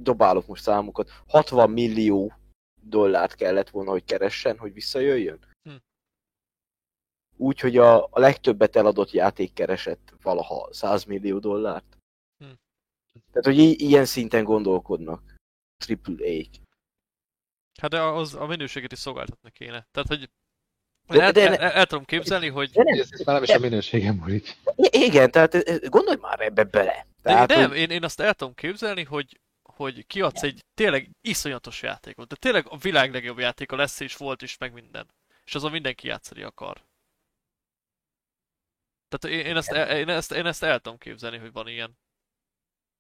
dobálok most számokat, 60 millió dollárt kellett volna, hogy keressen, hogy visszajöjjön. Úgy, hogy a, a legtöbbet eladott játék keresett valaha 100 millió dollárt. Hm. Tehát, hogy i- ilyen szinten gondolkodnak. Triple A. Hát de az a minőséget is szolgáltatni kéne. Tehát, hogy De- el, de el, el, el, tudom képzelni, hogy De nem, Ez, ez már nem is a minőségem múlik. Igen, tehát e- e- gondolj már ebbe bele. De Tehát, nem, hogy, én, én azt el tudom képzelni, hogy, hogy kiadsz egy tényleg iszonyatos játékot. De tényleg a világ legjobb játéka lesz és volt is, meg minden. És azon mindenki játszani akar. Tehát én, én, ezt, el- én, ezt, én ezt el tudom képzelni, hogy van ilyen.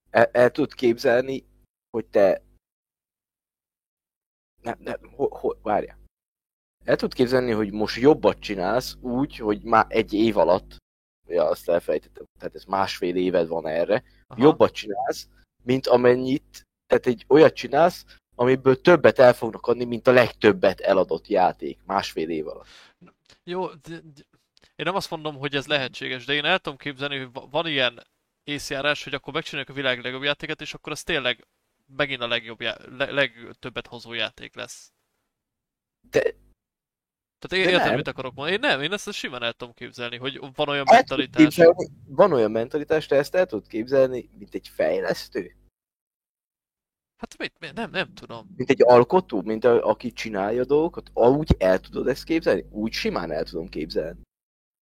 el, el tudod képzelni, hogy te... Nem, nem, ho, ho, várjál. El tudod képzelni, hogy most jobbat csinálsz úgy, hogy már egy év alatt, ja, azt elfejtettem, tehát ez másfél éved van erre, Aha. jobbat csinálsz, mint amennyit, tehát egy olyat csinálsz, amiből többet el fognak adni, mint a legtöbbet eladott játék másfél év alatt. Jó, de, de, én nem azt mondom, hogy ez lehetséges, de én el tudom képzelni, hogy va- van ilyen észjárás, hogy akkor megcsináljuk a világ legjobb játéket, és akkor az tényleg megint a legjobb, já- le, legtöbbet hozó játék lesz. De- Tehát én de értem, nem. mit akarok mondani. Én nem, én ezt simán el tudom képzelni, hogy van olyan El mentalitás. van olyan mentalitás, te ezt el tudod képzelni, mint egy fejlesztő? Hát mit, mit, nem, nem tudom. mint egy alkotó, mint a, aki csinálja dolgokat, úgy el tudod ezt képzelni? Úgy simán el tudom képzelni.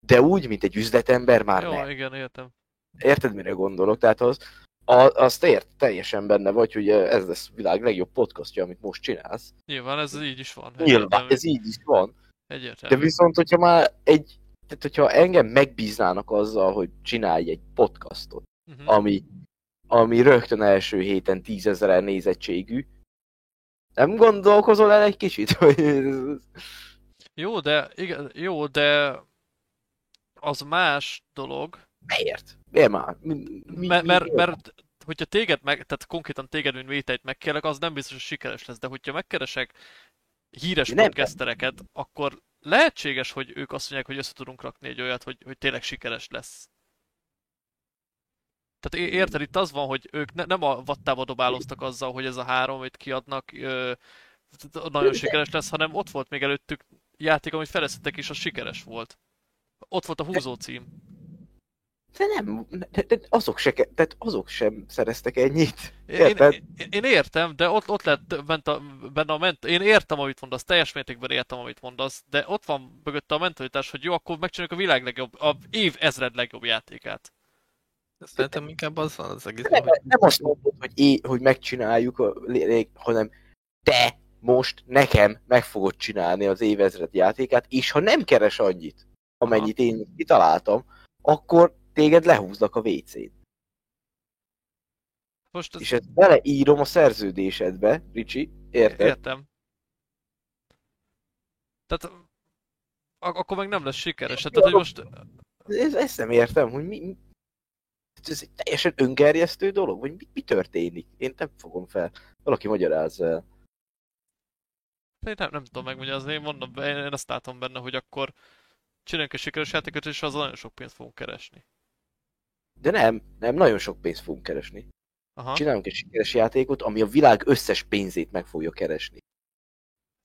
De úgy, mint egy üzletember már Jó, nem. igen, értem. Érted, mire gondolok? Tehát az, a, azt ért, teljesen benne vagy, hogy ez lesz a világ legjobb podcastja, amit most csinálsz. Nyilván ez így is van. Nyilván, Egyértelmű. ez így is van. De Egyértelmű. viszont, hogyha már egy, tehát hogyha engem megbíznának azzal, hogy csinálj egy podcastot, Mhm. ami, ami rögtön első héten tízezer nézettségű, nem gondolkozol el egy kicsit, hogy Jó, de, igen, jó, de az más dolog, Miért? Miért már? Mi, mi, mert, mert, mert hogyha téged meg, tehát konkrétan téged, mint méteit megkérlek, az nem biztos, hogy sikeres lesz, de hogyha megkeresek híres Nem. podcastereket, akkor lehetséges, hogy ők azt mondják, hogy össze tudunk rakni egy olyat, hogy, hogy tényleg sikeres lesz. Tehát érted, itt az van, hogy ők ne, nem a vattába dobáloztak azzal, hogy ez a három, amit kiadnak, ö, nagyon sikeres lesz, hanem ott volt még előttük játék, amit fejlesztettek, és az sikeres volt. Ott volt a húzó cím. De nem, de, de azok, se, tehát azok sem szereztek ennyit. Én, Érted? én, én értem, de ott, ott lett bent a, benne a ment, én értem, amit mondasz, teljes mértékben értem, amit mondasz, de ott van mögötte a mentalitás, hogy jó, akkor megcsináljuk a világ legjobb, a év ezred legjobb játékát. Szerintem inkább az van az egész, Nem, nem azt mondod, hogy, é, hogy megcsináljuk, a, hanem te most nekem meg fogod csinálni az évezred játékát, és ha nem keres annyit, amennyit én kitaláltam, akkor téged lehúznak a WC-n. Most ez, És ezt beleírom a szerződésedbe, Ricsi, érted? értem. Tehát ak- akkor meg nem lesz sikeres. Tehát, hogy most Ez, ezt nem értem, hogy mi, ez egy teljesen öngerjesztő dolog, vagy mi, mi történik? Én nem fogom fel. Valaki magyarázza el. én nem, nem tudom megmagyarázni, én mondom, én, én azt látom benne, hogy akkor csináljunk egy sikeres játékot, és azzal nagyon sok pénzt fogunk keresni. De nem, nem, nagyon sok pénzt fogunk keresni. Aha. Csinálunk egy sikeres játékot, ami a világ összes pénzét meg fogja keresni.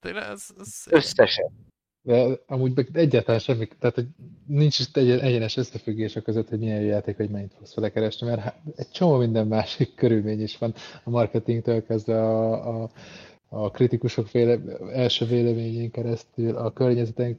Tényleg ez, ez Összesen. De amúgy meg egyáltalán semmi, tehát hogy nincs is egy egyenes összefüggés a között, hogy milyen jó játék, hogy mennyit fogsz vele keresni, mert hát egy csomó minden másik körülmény is van a marketingtől kezdve a, a, a kritikusok véle, első véleményén keresztül, a környezeten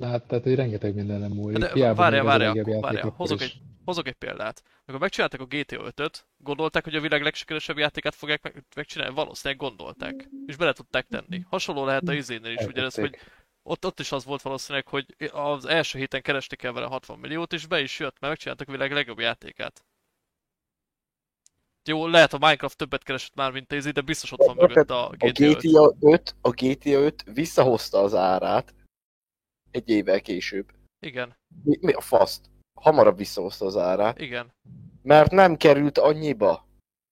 lát, tehát hogy rengeteg minden nem múlik. De Hiába várjál, várjál, várjál. Hozok egy, hozok egy példát. Amikor megcsinálták a GTA 5-öt, gondolták, hogy a világ legsikeresebb játékát fogják meg, megcsinálni? Valószínűleg gondolták. És bele tudták tenni. Hasonló lehet a izénél is, ugyanez, hogy ott, ott is az volt valószínűleg, hogy az első héten keresni kell vele 60 milliót, és be is jött, mert megcsináltak a világ legjobb játékát. Jó, lehet a Minecraft többet keresett már, mint Izzy, de biztos ott van mögött a A GTA 5. GTA 5, a GTA 5 visszahozta az árát egy évvel később. Igen, Mi, mi a faszt? Hamarabb visszahozta az árát, igen. mert nem került annyiba.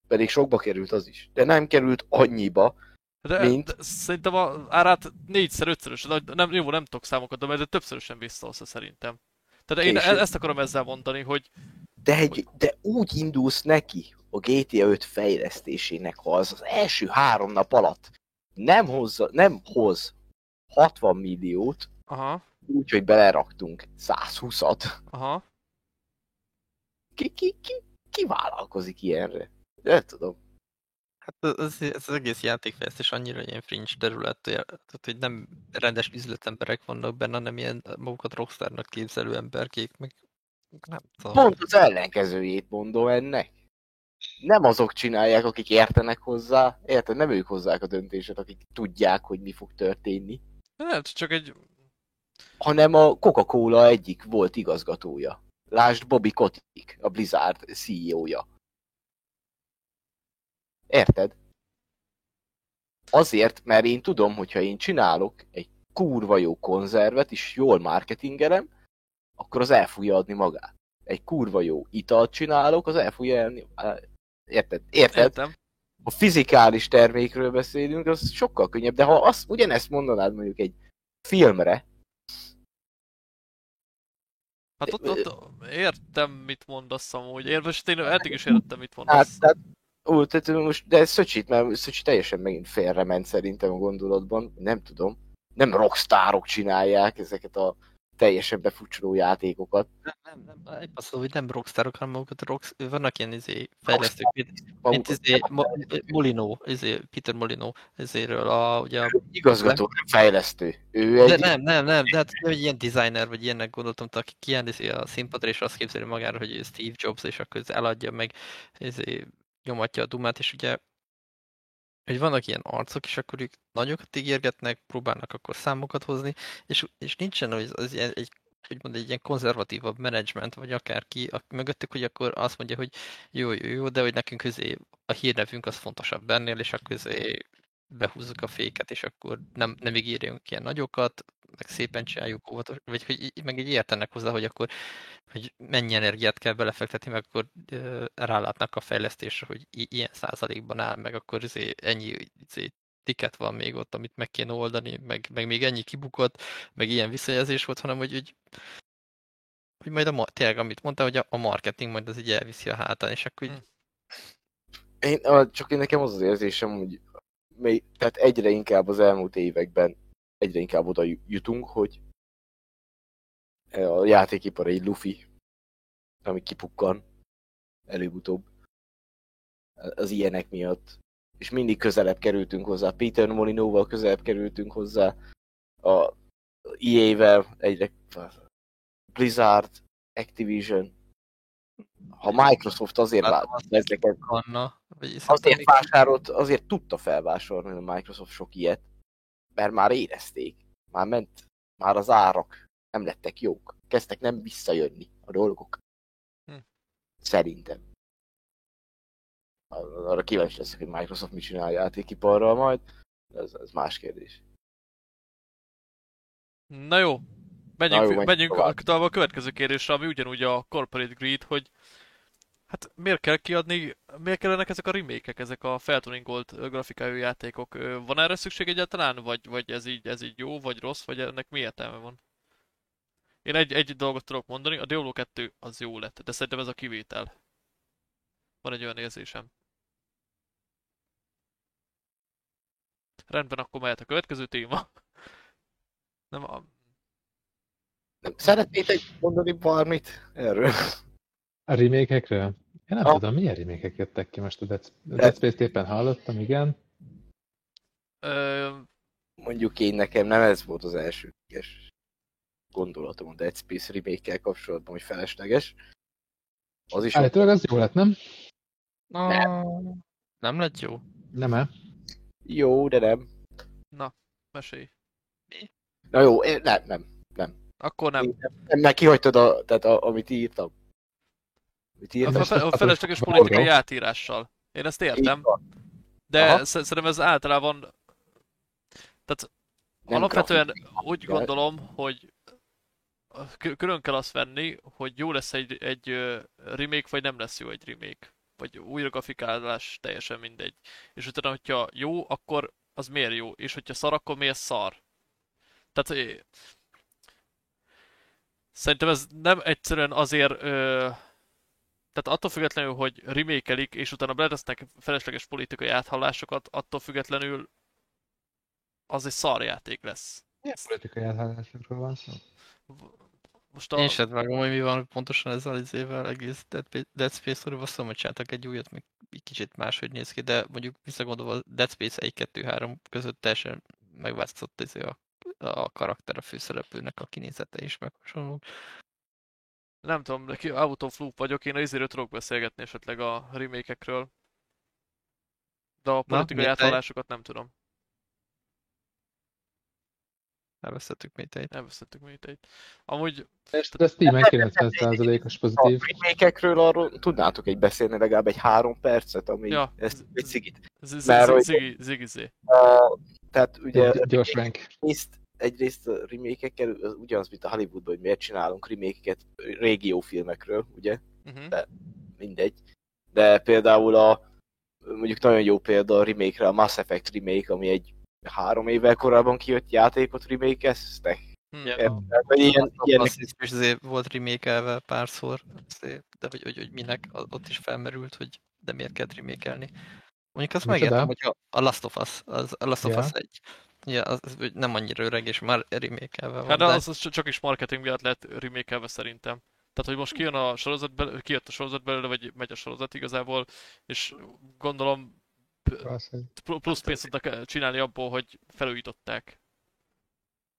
Pedig sokba került az is. De nem került annyiba. De, Mint? de szerintem a árát négyszer, ötszörös, de nem, jó, nem tudok számokat de többszörösen visszahozza szerintem. Tehát én Később. ezt akarom ezzel mondani, hogy De, egy, de úgy indulsz neki a GTA 5 fejlesztésének, ha az az első három nap alatt nem, hozza, nem hoz 60 milliót, aha, úgy, hogy beleraktunk 120-at, aha, ki, ki, ki, ki vállalkozik ilyenre? Nem tudom. Hát ez, ez az egész játékfejlesztés annyira ilyen fringe terület, tehát, hogy nem rendes üzletemberek vannak benne, hanem ilyen magukat rockstarnak képzelő emberkék, meg nem tudom. Pont az ellenkezőjét mondom ennek. Nem azok csinálják, akik értenek hozzá, érted? Nem ők hozzák a döntését, akik tudják, hogy mi fog történni, nem, csak egy, hanem a Coca-Cola egyik volt igazgatója. Lásd Bobby Kotick, a Blizzard CEO-ja. Érted? Azért, mert én tudom, hogyha én csinálok egy kurva jó konzervet, és jól marketingelem, akkor az el fogja adni magát. Egy kurva jó italt csinálok, az el fogja elni. Érted? Érted? értem. A fizikális termékről beszélünk, az sokkal könnyebb, de ha azt, ugyanezt mondanád mondjuk egy filmre, Hát ott, ott értem, mit mondasz amúgy. Én most én eddig is értettem, mit Hát, mondasz. tehát, ó, tehát most, de ez Szöcsit, mert Szöcsi teljesen megint félrement szerintem a gondolatban, nem tudom. Nem rockstárok csinálják ezeket a teljesen befutcsoló játékokat. Nem, nem, nem, egy passzol, hogy nem rockstarok, hanem magukat rocks, vannak ilyen izé, fejlesztők, mint, mint izé, Mo- Molino, izé, Peter Molino, izéről a, ugye a igazgató, nem fejlesztő. Ő De egy, nem, nem, nem, de hát nem egy ilyen designer, vagy ilyennek gondoltam, aki kiállíti a színpadra, és azt képzeli magára, hogy Steve Jobs, és akkor ez eladja meg, ezé, nyomatja a dumát, és ugye hogy vannak ilyen arcok, és akkor ők nagyokat ígérgetnek, próbálnak akkor számokat hozni, és, és nincsen az, az ilyen, egy úgymond egy ilyen konzervatívabb menedzsment, vagy akárki a, mögöttük, hogy akkor azt mondja, hogy jó, jó, jó, de hogy nekünk közé a hírnevünk az fontosabb ennél, és akkor közé behúzzuk a féket, és akkor nem, nem ígérjünk ilyen nagyokat, meg szépen csináljuk óvatos, vagy hogy meg így értenek hozzá, hogy akkor hogy mennyi energiát kell belefektetni, meg akkor ö, rálátnak a fejlesztésre, hogy i- ilyen százalékban áll, meg akkor izé, ennyi izé, tiket van még ott, amit meg kéne oldani, meg, meg még ennyi kibukott, meg ilyen visszajelzés volt, hanem hogy, hogy, hogy majd a, tényleg, amit mondtam, hogy a, a marketing majd az így elviszi a hátán, és akkor így, Hm. én, csak én nekem az az érzésem, hogy még, tehát egyre inkább az elmúlt években egyre inkább oda ju- jutunk, hogy a játékipar egy lufi, ami kipukkan előbb-utóbb az ilyenek miatt. És mindig közelebb kerültünk hozzá. Peter Molinóval közelebb kerültünk hozzá. A EA-vel egyre Blizzard, Activision. Ha Microsoft azért Hát, ezeket azért vásárolt, azért tudta felvásárolni a Microsoft sok ilyet, mert már érezték, már ment, már az árak nem lettek jók, kezdtek nem visszajönni a dolgok. Hm. Szerintem. Ar- Arra kíváncsi leszek, hogy Microsoft mit csinál a játékiparral majd, ez, ez más kérdés. Na jó, menjünk, Na jó, menjünk, tovább a következő kérdésre, ami ugyanúgy a corporate greed, hogy hát miért kell kiadni, miért kellenek ezek a remake ezek a feltuningolt grafikájú játékok? Van erre szükség egyáltalán, vagy, vagy ez, így, ez így jó, vagy rossz, vagy ennek mi értelme van? Én egy, egy dolgot tudok mondani, a Diablo 2 az jó lett, de szerintem ez a kivétel. Van egy olyan érzésem. Rendben, akkor mehet a következő téma. Nem, a, szeretnétek mondani bármit erről? A remake-ekről? Én nem Ah. tudom, milyen remake jöttek ki most a Dead, a Dead Space-t éppen hallottam, igen. ö, Mondjuk én nekem nem ez volt az elsődleges gondolatom a Dead Space remake kapcsolatban, hogy felesleges. Az is Állítólag az jó lett, nem? Nem. Nem lett jó? Nem-e? jó, de nem. mesélj. Na jó, én- nem, nem. Akkor nem. Nem, mert kihagytad, a, tehát a, amit írtam. Amit A, írtam. fe- a felesleges politikai átírással. Én ezt értem, de Aha. sz- szerintem ez általában... Tehát Nem alapvetően grafikai, úgy gondolom, hogy kü- külön kell azt venni, hogy jó lesz egy, egy remake, vagy nem lesz jó egy remake. Vagy újra grafikálás, teljesen mindegy. És utána, hogyha jó, akkor az miért jó? És hogyha szar, akkor miért szar? Tehát szerintem ez nem egyszerűen azért ö, tehát attól függetlenül, hogy remékelik, és utána beletesznek felesleges politikai áthallásokat, attól függetlenül az egy szarjáték lesz. Milyen politikai áthallásokról van szó? Most a... Én sem vágom, hogy mi van pontosan ezzel az évvel egész Dead, azt mondom, hogy csináltak egy újat, még egy kicsit máshogy néz ki, de mondjuk visszagondolva Dead Space 1-2-3 között teljesen megváltozott ez a, a karakter, a főszereplőnek a kinézete is, meg hasonló. Nem tudom, de ki out of loop vagyok, én azért tudok beszélgetni esetleg a remake-ekről. De a politikai te- áthallásokat nem tudom. Elvesztettük Méteit. Elvesztettük még itt. Amúgy De Steam-en 90%-os pozitív. A remake-ekről arról tudnátok egy beszélni legalább egy három percet, ami Ja. ezt egy szigit. z- z- Mert z- hogy- zigi, zigi, zé. Uh, tehát ugye Gyors rank. Egyrészt a remake-ekkel az ugyanaz, mint a Hollywoodban, hogy miért csinálunk remake-eket régiófilmekről, ugye? Uh-huh. Mindegy. De például a mondjuk nagyon jó példa a remake-re, a Mass Effect remake, ami egy három évvel korábban kijött játékot remake-eztek. Hm. Ja. Hogy ilyen, ilyen Azt is és azért volt remake párszor, de hogy, hogy, hogy minek, ott is felmerült, hogy de miért kell remake Mondjuk azt Micsoda? megértem, hogy a- a Last of Us, az, a Last of Ja. Us egy, ugye, az, nem annyira öreg, és már remake van, Hát de az, az csak is marketing miatt lehet remake szerintem. Tehát, hogy most kijön a sorozat, belőle, kijött a sorozat belőle, vagy megy a sorozat igazából, és gondolom pl- plusz pénzt tudnak csinálni abból, hogy felújították.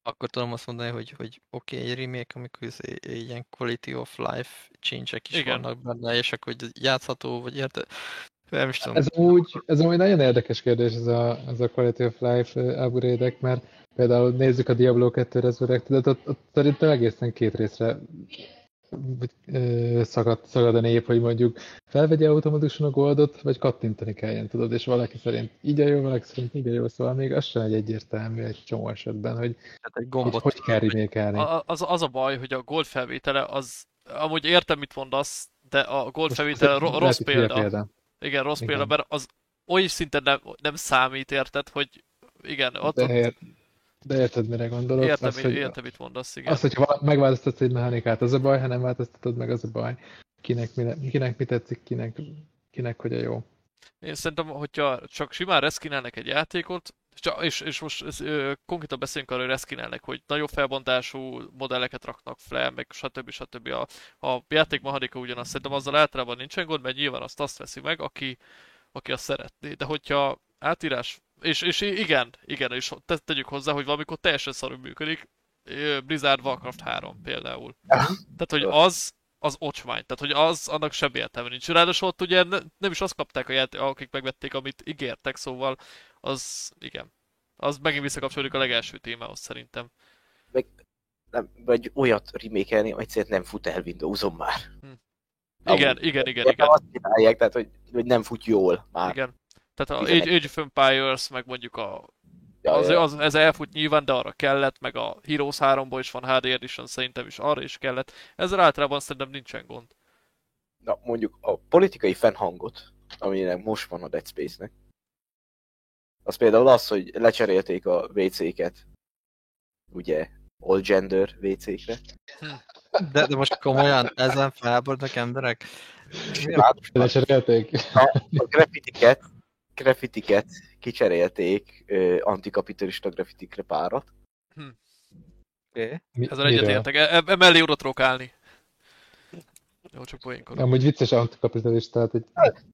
akkor tudom azt mondani, hogy, hogy oké, okay, egy remake, amikor ez egy, egy ilyen quality of life change is Igen. vannak benne, és akkor hogy játszható, vagy érte, nem is tudom. Ez úgy, ez amúgy nagyon érdekes kérdés, ez a, ez a Quality of Life upgrade mert például nézzük a Diablo 2 Resurrected, ott, ott szerintem egészen két részre szagad, szagad a nép, hogy mondjuk felvegye automatikusan a goldot, vagy kattintani kelljen, tudod, és valaki szerint így a jó, valaki szerint így a jó, szóval még az sem egy egyértelmű egy csomó esetben, hogy Tehát egy hogy, gombot hogy kell remékelni. Az, az a baj, hogy a gold felvétele az, amúgy értem mit mondasz, de a gold felvétele hogy rossz példa. példa. Igen, rossz Igen. példa, mert az oly szinten nem, nem számít, érted, hogy igen, ott, De, ér, de érted, mire gondolok? értem, az, hogy, értem, mit mondasz, igen. az, hogyha megváltoztatsz egy mechanikát, az a baj, ha nem változtatod meg, az a baj. Kinek mi, kinek mi tetszik, kinek, kinek hogy a jó. Én szerintem, hogyha csak simán reskinelnek egy játékot, és, és most ez, ö, konkrétan beszélünk arról, hogy reskinelnek, hogy nagyobb felbontású modelleket raknak fel, meg stb. stb. A, a játék mechanika ugyanaz, szerintem azzal általában nincsen gond, mert nyilván azt azt veszi meg, aki, aki azt szeretné. De hogyha átírás, és, és igen, igen, és te, tegyük hozzá, hogy valamikor teljesen szarul működik, Blizzard Warcraft 3 például. Tehát, hogy az, az ocsmány, tehát hogy az, annak semmi értelme nincs. Ráadásul ott ugye ne, nem is azt kapták a játék, akik megvették, amit ígértek, szóval az, igen. Az megint visszakapcsolódik a legelső témához szerintem. nem, vagy olyat remake-elni, hogy egyszerűen nem fut el Windows-on már. Igen, Amúgy. igen, igen, igen, Azt csinálják, tehát hogy, hogy nem fut jól már. igen. Tehát a. Age, Age of Empires, meg mondjuk a Ja, az, ja. az, ez elfut nyilván, de arra kellett, meg a Heroes 3-ból is van HD Edition, szerintem is arra is kellett. Ezzel általában szerintem nincsen gond. Na, mondjuk a politikai fennhangot, aminek most van a Dead Space-nek, az például az, hogy lecserélték a WC-ket, ugye, all gender WC-kre. De, de most komolyan ezen felháborodnak emberek? Lecserélték? A, a graffitiket, graffitiket kicserélték ö, antikapitalista graffitikre párat. Okay. Mi, Ezzel miről? egyetértek. E, e, oda tudok állni. Jó, csak poénkodom. Amúgy vicces antikapitalista, tehát egy,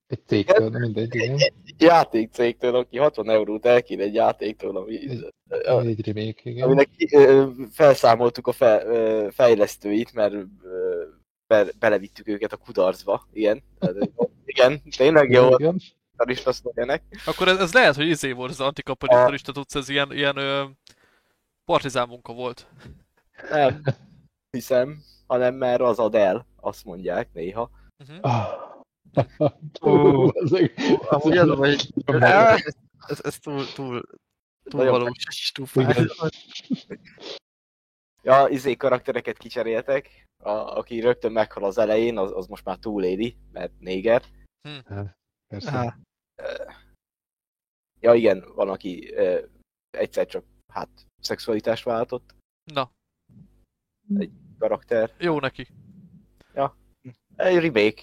egy cégtől, de mindegy, igen. Egy játékcégtől, aki 60 eurót elkér egy játéktól, ami, Egy- a- Egy remake, igen. aminek felszámoltuk a fe, fejlesztőit, mert be, belevittük őket a kudarcba. Igen, Tehát, igen tényleg jó Igen. Akkor ez, ez lehet, hogy izé volt az antikapitalista tudsz, ez ilyen, ilyen ö, partizán munka volt. Nem hiszem, hanem mert az ad el, azt mondják néha. Uh-huh. Ó. Ezek- Amúgy az, hogy ez, ez túl, túl, túl valós, és túl fáj. Ja, izé karaktereket kicseréltek, a, aki rögtön meghal az elején, az, az most már túléli, mert néger. Persze. Á, Ja igen, van, aki ö, egyszer csak, hát, szexualitást váltott Na, karakter. jó neki. Egy remake.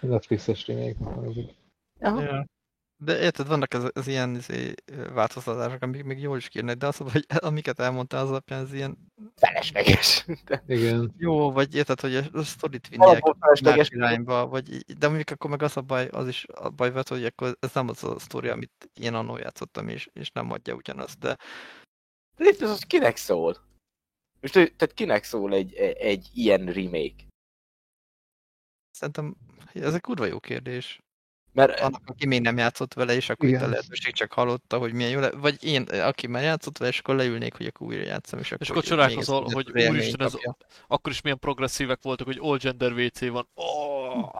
Netflixes remake. hangzik. Ja. De érted, vannak ez, ez ilyen izé, változtatások, amik még jól is kérnek, de az, hogy amiket elmondtál az alapján, ez ilyen Felesleges. De Igen. jó, vagy érted, hogy a, a sztorit alapból más irányba, vagy, de mondjuk akkor meg az a baj, az is a baj vet, hogy akkor ez nem az a sztori, amit én annól játszottam, és, és nem adja ugyanazt, de De itt az, az kinek szól? Most, tehát kinek szól egy, egy ilyen remake? szerintem ez egy kurva jó kérdés. Mert Annak, aki még nem játszott vele, és akkor itt a Igen. lehetőség csak hallotta, hogy milyen jó le... Vagy én, aki már játszott vele, és akkor leülnék, hogy akkor újra játszom, és akkor... akkor még csodálkozol, hogy úristen, ez-. Akkor is milyen progresszívek voltak, hogy all gender WC van. Oh!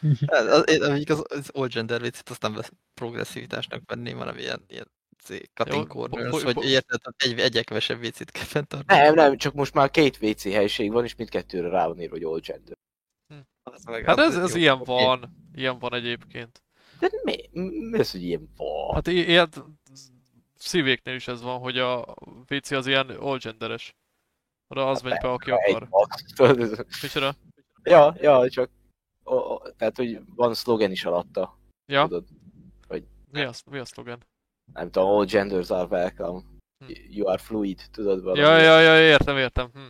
Az, az, az, az, All Gender viccet azt nem vesz progresszivitásnak venném, hanem ilyen, ilyen cutting corners, hogy bo- érted, egy, egy kevesebb viccit kell fenntartani. nem, nem, csak most már két WC helység van, és mindkettőre rá van írva, hogy all gender. Az meg- Hát ez, ez ilyen van. Ilyen van egyébként. De mi, mi az, hogy ilyen van? Hát i- ilyen szívéknél is ez van, hogy a WC az ilyen all genderes. Oda az megy be, aki akar. Micsoda? Ja, ja, csak o, o, tehát, hogy van szlogen is alatta. Ja, Tudod, mi a, mi a szlogen? Nem tudom, all genders are welcome. Hm. You are fluid, tudod valami. Ja, ja, ja, értem, értem. Hm.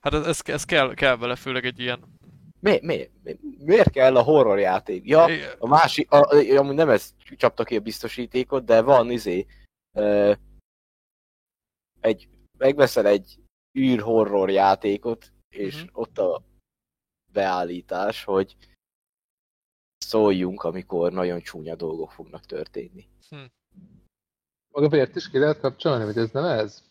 Hát ez, ez, ez kell, kell vele, főleg egy ilyen... Mi, mi, mi, miért kell a horror játék? Ja, a másik, a, amúgy nem ez csapta ki a biztosítékot, de van izé, ö, egy, megveszel egy űr horror játékot, és Mhm. ott a beállítás, hogy szóljunk, amikor nagyon csúnya dolgok fognak történni. Maga vért is ki lehet kapcsolni, vagy ez nem ez?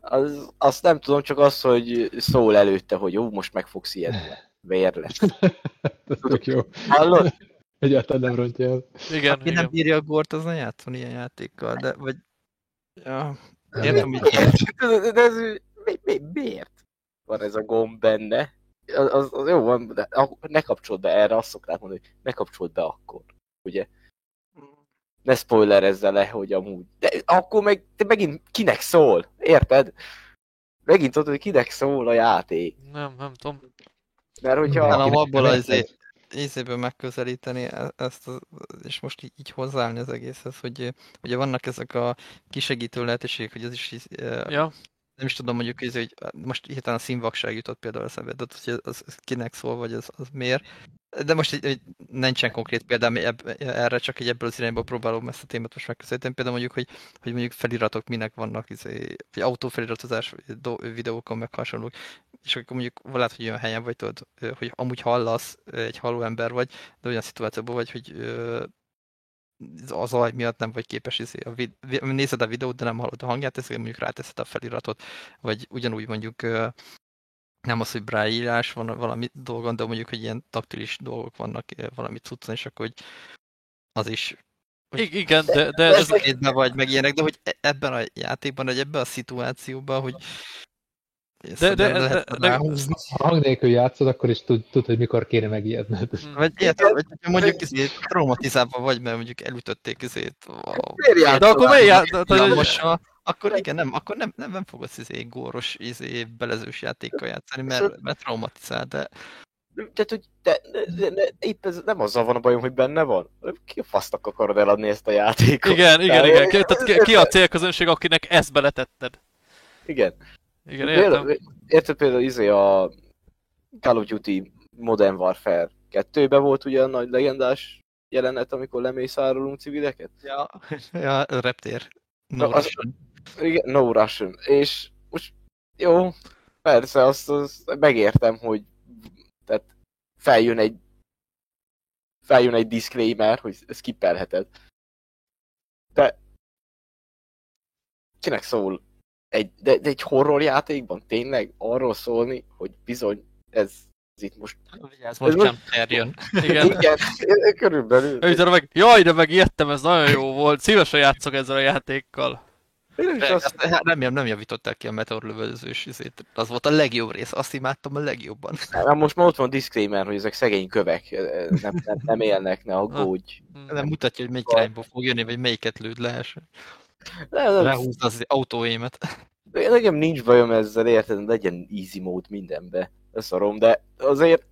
Az, azt nem tudom, csak az, hogy szól előtte, hogy jó, most meg fogsz ijedni. Vér lesz. Ez tök jó. Hallod? Egyáltalán nem rontja el. Igen, Aki nem igen. bírja a gort, az ne játszon ilyen játékkal, de vagy... Ja, Nem értem, hogy de, de ez, mi, mi, miért van ez a gomb benne? Az, az, az jó van, de ne kapcsold be erre, azt szokták mondani, hogy ne kapcsold be akkor. Ugye? Ne spoilerezze le, hogy amúgy. De akkor meg, te megint kinek szól? Érted? Megint tudod, hogy kinek szól a játék. Nem, nem tudom. Mert hogyha... Akinek abból nem az ízéből megközelíteni e- ezt, és most így, így hozzáállni az egészhez, hogy ugye vannak ezek a kisegítő lehetőségek, hogy az is Ja, nem is tudom mondjuk, hogy, most hirtelen a színvakság jutott például eszembe, de hogy az, az, kinek szól, vagy az, az miért. De most így, így nincsen konkrét példám ebb, erre, csak egy ebből az irányból próbálom ezt a témát most megközelíteni. Például mondjuk, hogy, hogy mondjuk feliratok minek vannak, izé, vagy autófeliratozás do, videókon meg hasonlók, és akkor mondjuk lehet, hogy olyan helyen vagy, tudod, hogy amúgy hallasz, egy halló ember vagy, de olyan szituációban vagy, hogy ö, a zaj miatt nem vagy képes izé, a vid- vi- nézed a videót, de nem hallod a hangját, ezért mondjuk ráteszed a feliratot, vagy ugyanúgy mondjuk nem az, hogy braille írás van valami dolgon, de mondjuk, hogy ilyen taktilis dolgok vannak valami cuccon, és akkor hogy az is I- igen, de, de ez, ez- kétbe vagy, meg ilyenek, de hogy e- ebben a játékban, vagy ebben a szituációban, hogy De- de- nem lehet de- de- ráhúzni. Ha hang nélkül játszod, akkor is tud, tud hogy mikor kéne megijedned. Hm. Vagy érted, vagy mondjuk izé, traumatizálva vagy, mert mondjuk elütötték izét De akkor miért já- de- de- villamossal, Akkor igen, nem, akkor nem, nem, nem fogsz izé góros, izé belezős játékkal játszani, mert, mert traumatizál, de Tehát, hogy de, de, de, de, itt ez nem azzal van a bajom, hogy benne van. Ki a fasznak akarod eladni ezt a játékot? Igen, igen, igen. Ki, tehát ki, ki a célközönség, akinek ezt beletetted? Igen. Igen, értem. Például, érted például izé a Call of Duty Modern Warfare 2-ben volt ugye a nagy legendás jelenet, amikor lemészárolunk civileket? ja, ja reptér. Na, No, az- Russian. Igen, No Russian. És most jó, persze, azt, azt megértem, hogy tehát feljön egy feljön egy disclaimer, hogy skippelheted. De kinek szól egy, de, de egy horror játékban tényleg arról szólni, hogy bizony ez, ez itt most... Vigyázz, most Ez most- jumpscare jön. Igen. Igen, körülbelül. Ő meg, jaj, de megijedtem, ez nagyon jó volt. Szívesen játszok ezzel a játékkal. És De azt, hát remélem nem javították ki a meteorlövözős izét. Az volt a legjobb rész, azt imádtam a legjobban. Na, most már ott van disclaimer, hogy ezek szegény kövek, nem, nem, nem élnek, ne aggódj. Hm. Nem mutatja, hogy melyik irányból fog jönni, vagy melyiket lőd le. Nem, nem, Lehúzd az autóémet. Nekem nincs bajom ezzel, érted, legyen easy mode mindenbe, leszarom, de azért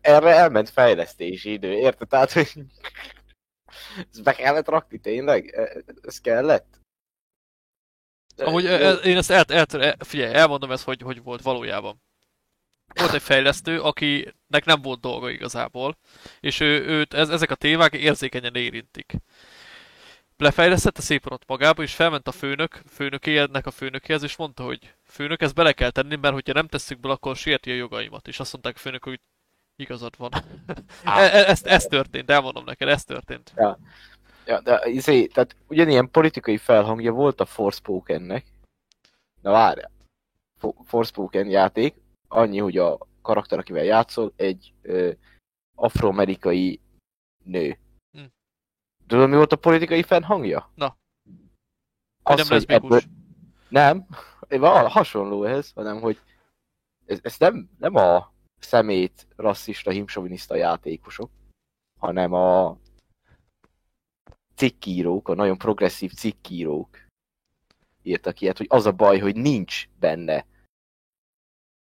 erre elment fejlesztési idő, érted? Tehát, hogy ezt be kellett rakni tényleg? E- Ez kellett? Amúgy Jó, e- e- én ezt el, el, el, figyelj, elmondom ezt, hogy, hogy volt valójában. Volt egy fejlesztő, akinek nem volt dolga igazából, és ő, őt ez, ezek a témák érzékenyen érintik. Lefejlesztette szépen ott magába, és felment a főnök, főnökének a főnökéhez, és mondta, hogy főnök, ezt bele kell tenni, mert hogyha nem tesszük bele, akkor sérti a jogaimat. És azt mondták a főnök, hogy igazad van. E- e- ez, ez történt, elmondom neked, ez történt. Ja, de izé, tehát ugyanilyen politikai felhangja volt a Forspokennek. Na várjál. Fo- Forspoken játék, annyi, hogy a karakter, akivel játszol, egy ö, afroamerikai nő. Tudod, mi volt a politikai felhangja? Na. Az, nem hogy ebből... Nem, val- hasonló ehhez, hanem hogy ez, ez nem, nem a szemét, rasszista, himsoviniszta játékosok, hanem a cikkírók, a nagyon progresszív cikkírók írtak ilyet, hogy az a baj, hogy nincs benne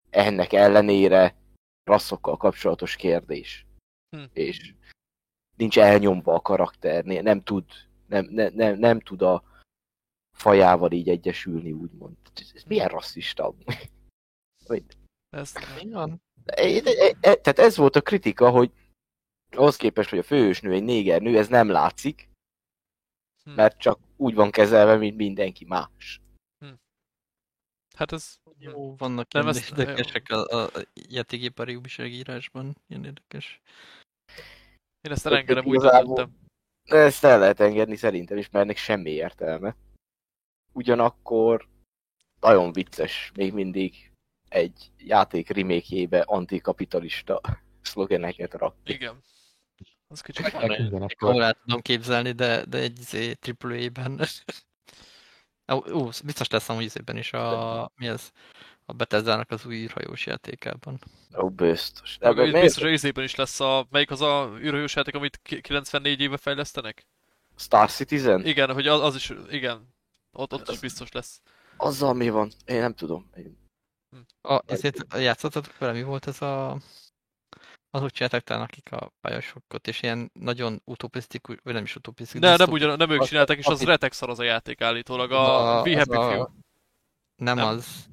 ennek ellenére rasszokkal kapcsolatos kérdés. Hm. És nincs elnyomva a karakter, nem tud, nem, nem, nem, nem tud a fajával így egyesülni, úgymond. Ez, ez milyen rasszista? Ez, Igen. E- e- Tehát ez volt a kritika, hogy ahhoz képest, hogy a főhősnő egy néger nő, ez nem látszik, Hm. mert csak úgy van kezelve, mint mindenki más. hát ez... Jó, vannak Nem, ilyen ezt- érdekesek a, a játékipari újságírásban. Ilyen érdekes. Én ezt elengedem, úgy döntöttem. Ezt el lehet engedni szerintem is, mert ennek semmi értelme. Ugyanakkor nagyon vicces még mindig egy játék remékjébe antikapitalista szlogeneket rakni. Igen. Az kicsit Jól akkor el tudom képzelni, de, de egy izé, AAA-ben. Ó, ó, biztos lesz amúgy is a, mi ez? A Bethesda-nak az új űrhajós játékában. Ó, biztos. De, miért? biztos, hogy izében is lesz a... Melyik az a űrhős játék, amit ki- 94 éve fejlesztenek? Star Citizen? Igen, hogy az, az is... Igen. Ott, ott is Az- biztos lesz. Azzal mi van? Én nem tudom. Én... A, ezért játszottatok vele, mi volt ez a... Az úgy csináltak talán, akik a pályasokot, és ilyen nagyon utopisztikus, vagy nem is utopisztikus. De nem, ugyan, nem ők csináltak, és az az- retek szar az a játék állítólag. A, A- We az Happy a- Few. Nem, Nem? az.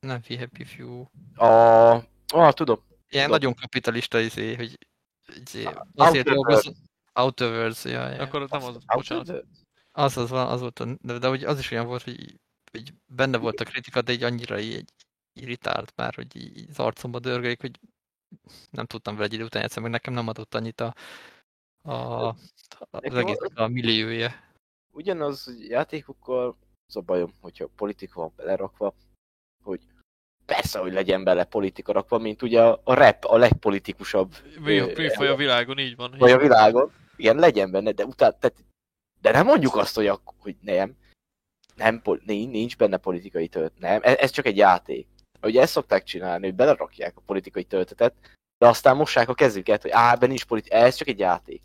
Nem We Happy Few. A... Ah, tudom. Ilyen Tudom. nagyon kapitalista izé, hogy izé, azért Worlds. dolgozom. Outer Worlds, ja, ja. Akkor nem az, Á, bocsánat. Az, az, van, az volt, a, de, de hogy az is olyan volt, hogy, hogy benne volt a kritika, de így annyira így irritált már, hogy így, az arcomba dörgölik, hogy nem tudtam vele egy idő után játszani, meg nekem nem adott annyit a, a, az Nekem egész az- a milliója. Ugyanaz játékokkal az a bajom, hogyha politika van belerakva, persze, hogy legyen bele politika rakva, mint ugye a, a rap a legpolitikusabb Mi, Ö, mi faj a világon, így van. vagy a világon. Igen, legyen benne, de utána, tehát, de nem mondjuk azt, hogy, ak- hogy nem. Nem, nincs, benne politikai tölt. Nem, ez, ez csak egy játék. Ugye ezt szokták csinálni, hogy belerakják a politikai töltetet, de aztán mossák a kezüket, hogy á, nincs politika, ez csak egy játék.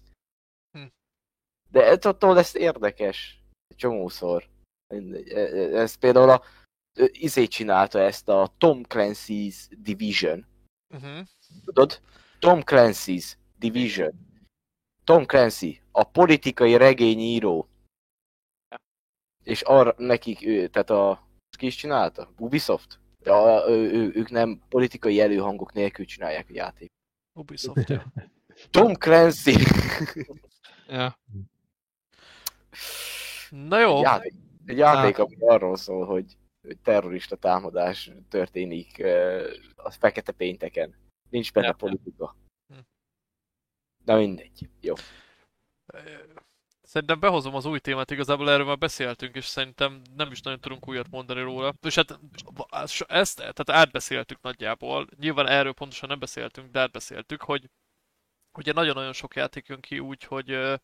Hm. De attól lesz érdekes. Csomószor. E- e- Ez például a izé csinálta ezt a Tom Clancy's Division. Uh-huh. Tudod? Tom Clancy's Division. Tom Clancy, a politikai regényíró. És arra nekik, ő, tehát a... Ki is csinálta? Ubisoft? Ja, ő, ő, ők nem politikai előhangok nélkül csinálják a játék. Ubisoft, ja. Tom Clancy! Ja. Na jó, Egy játék, egy játék ami arról szól, hogy terrorista támadás történik a fekete pénteken. Nincs benne Ja. politika. Hm. Na mindegy. Jó. Szerintem behozom az új témát, igazából erről már beszéltünk, és szerintem nem is nagyon tudunk újat mondani róla. És hát ezt, tehát átbeszéltük nagyjából, nyilván erről pontosan nem beszéltünk, de átbeszéltük, hogy ugye nagyon-nagyon sok játék jön ki úgy, hogy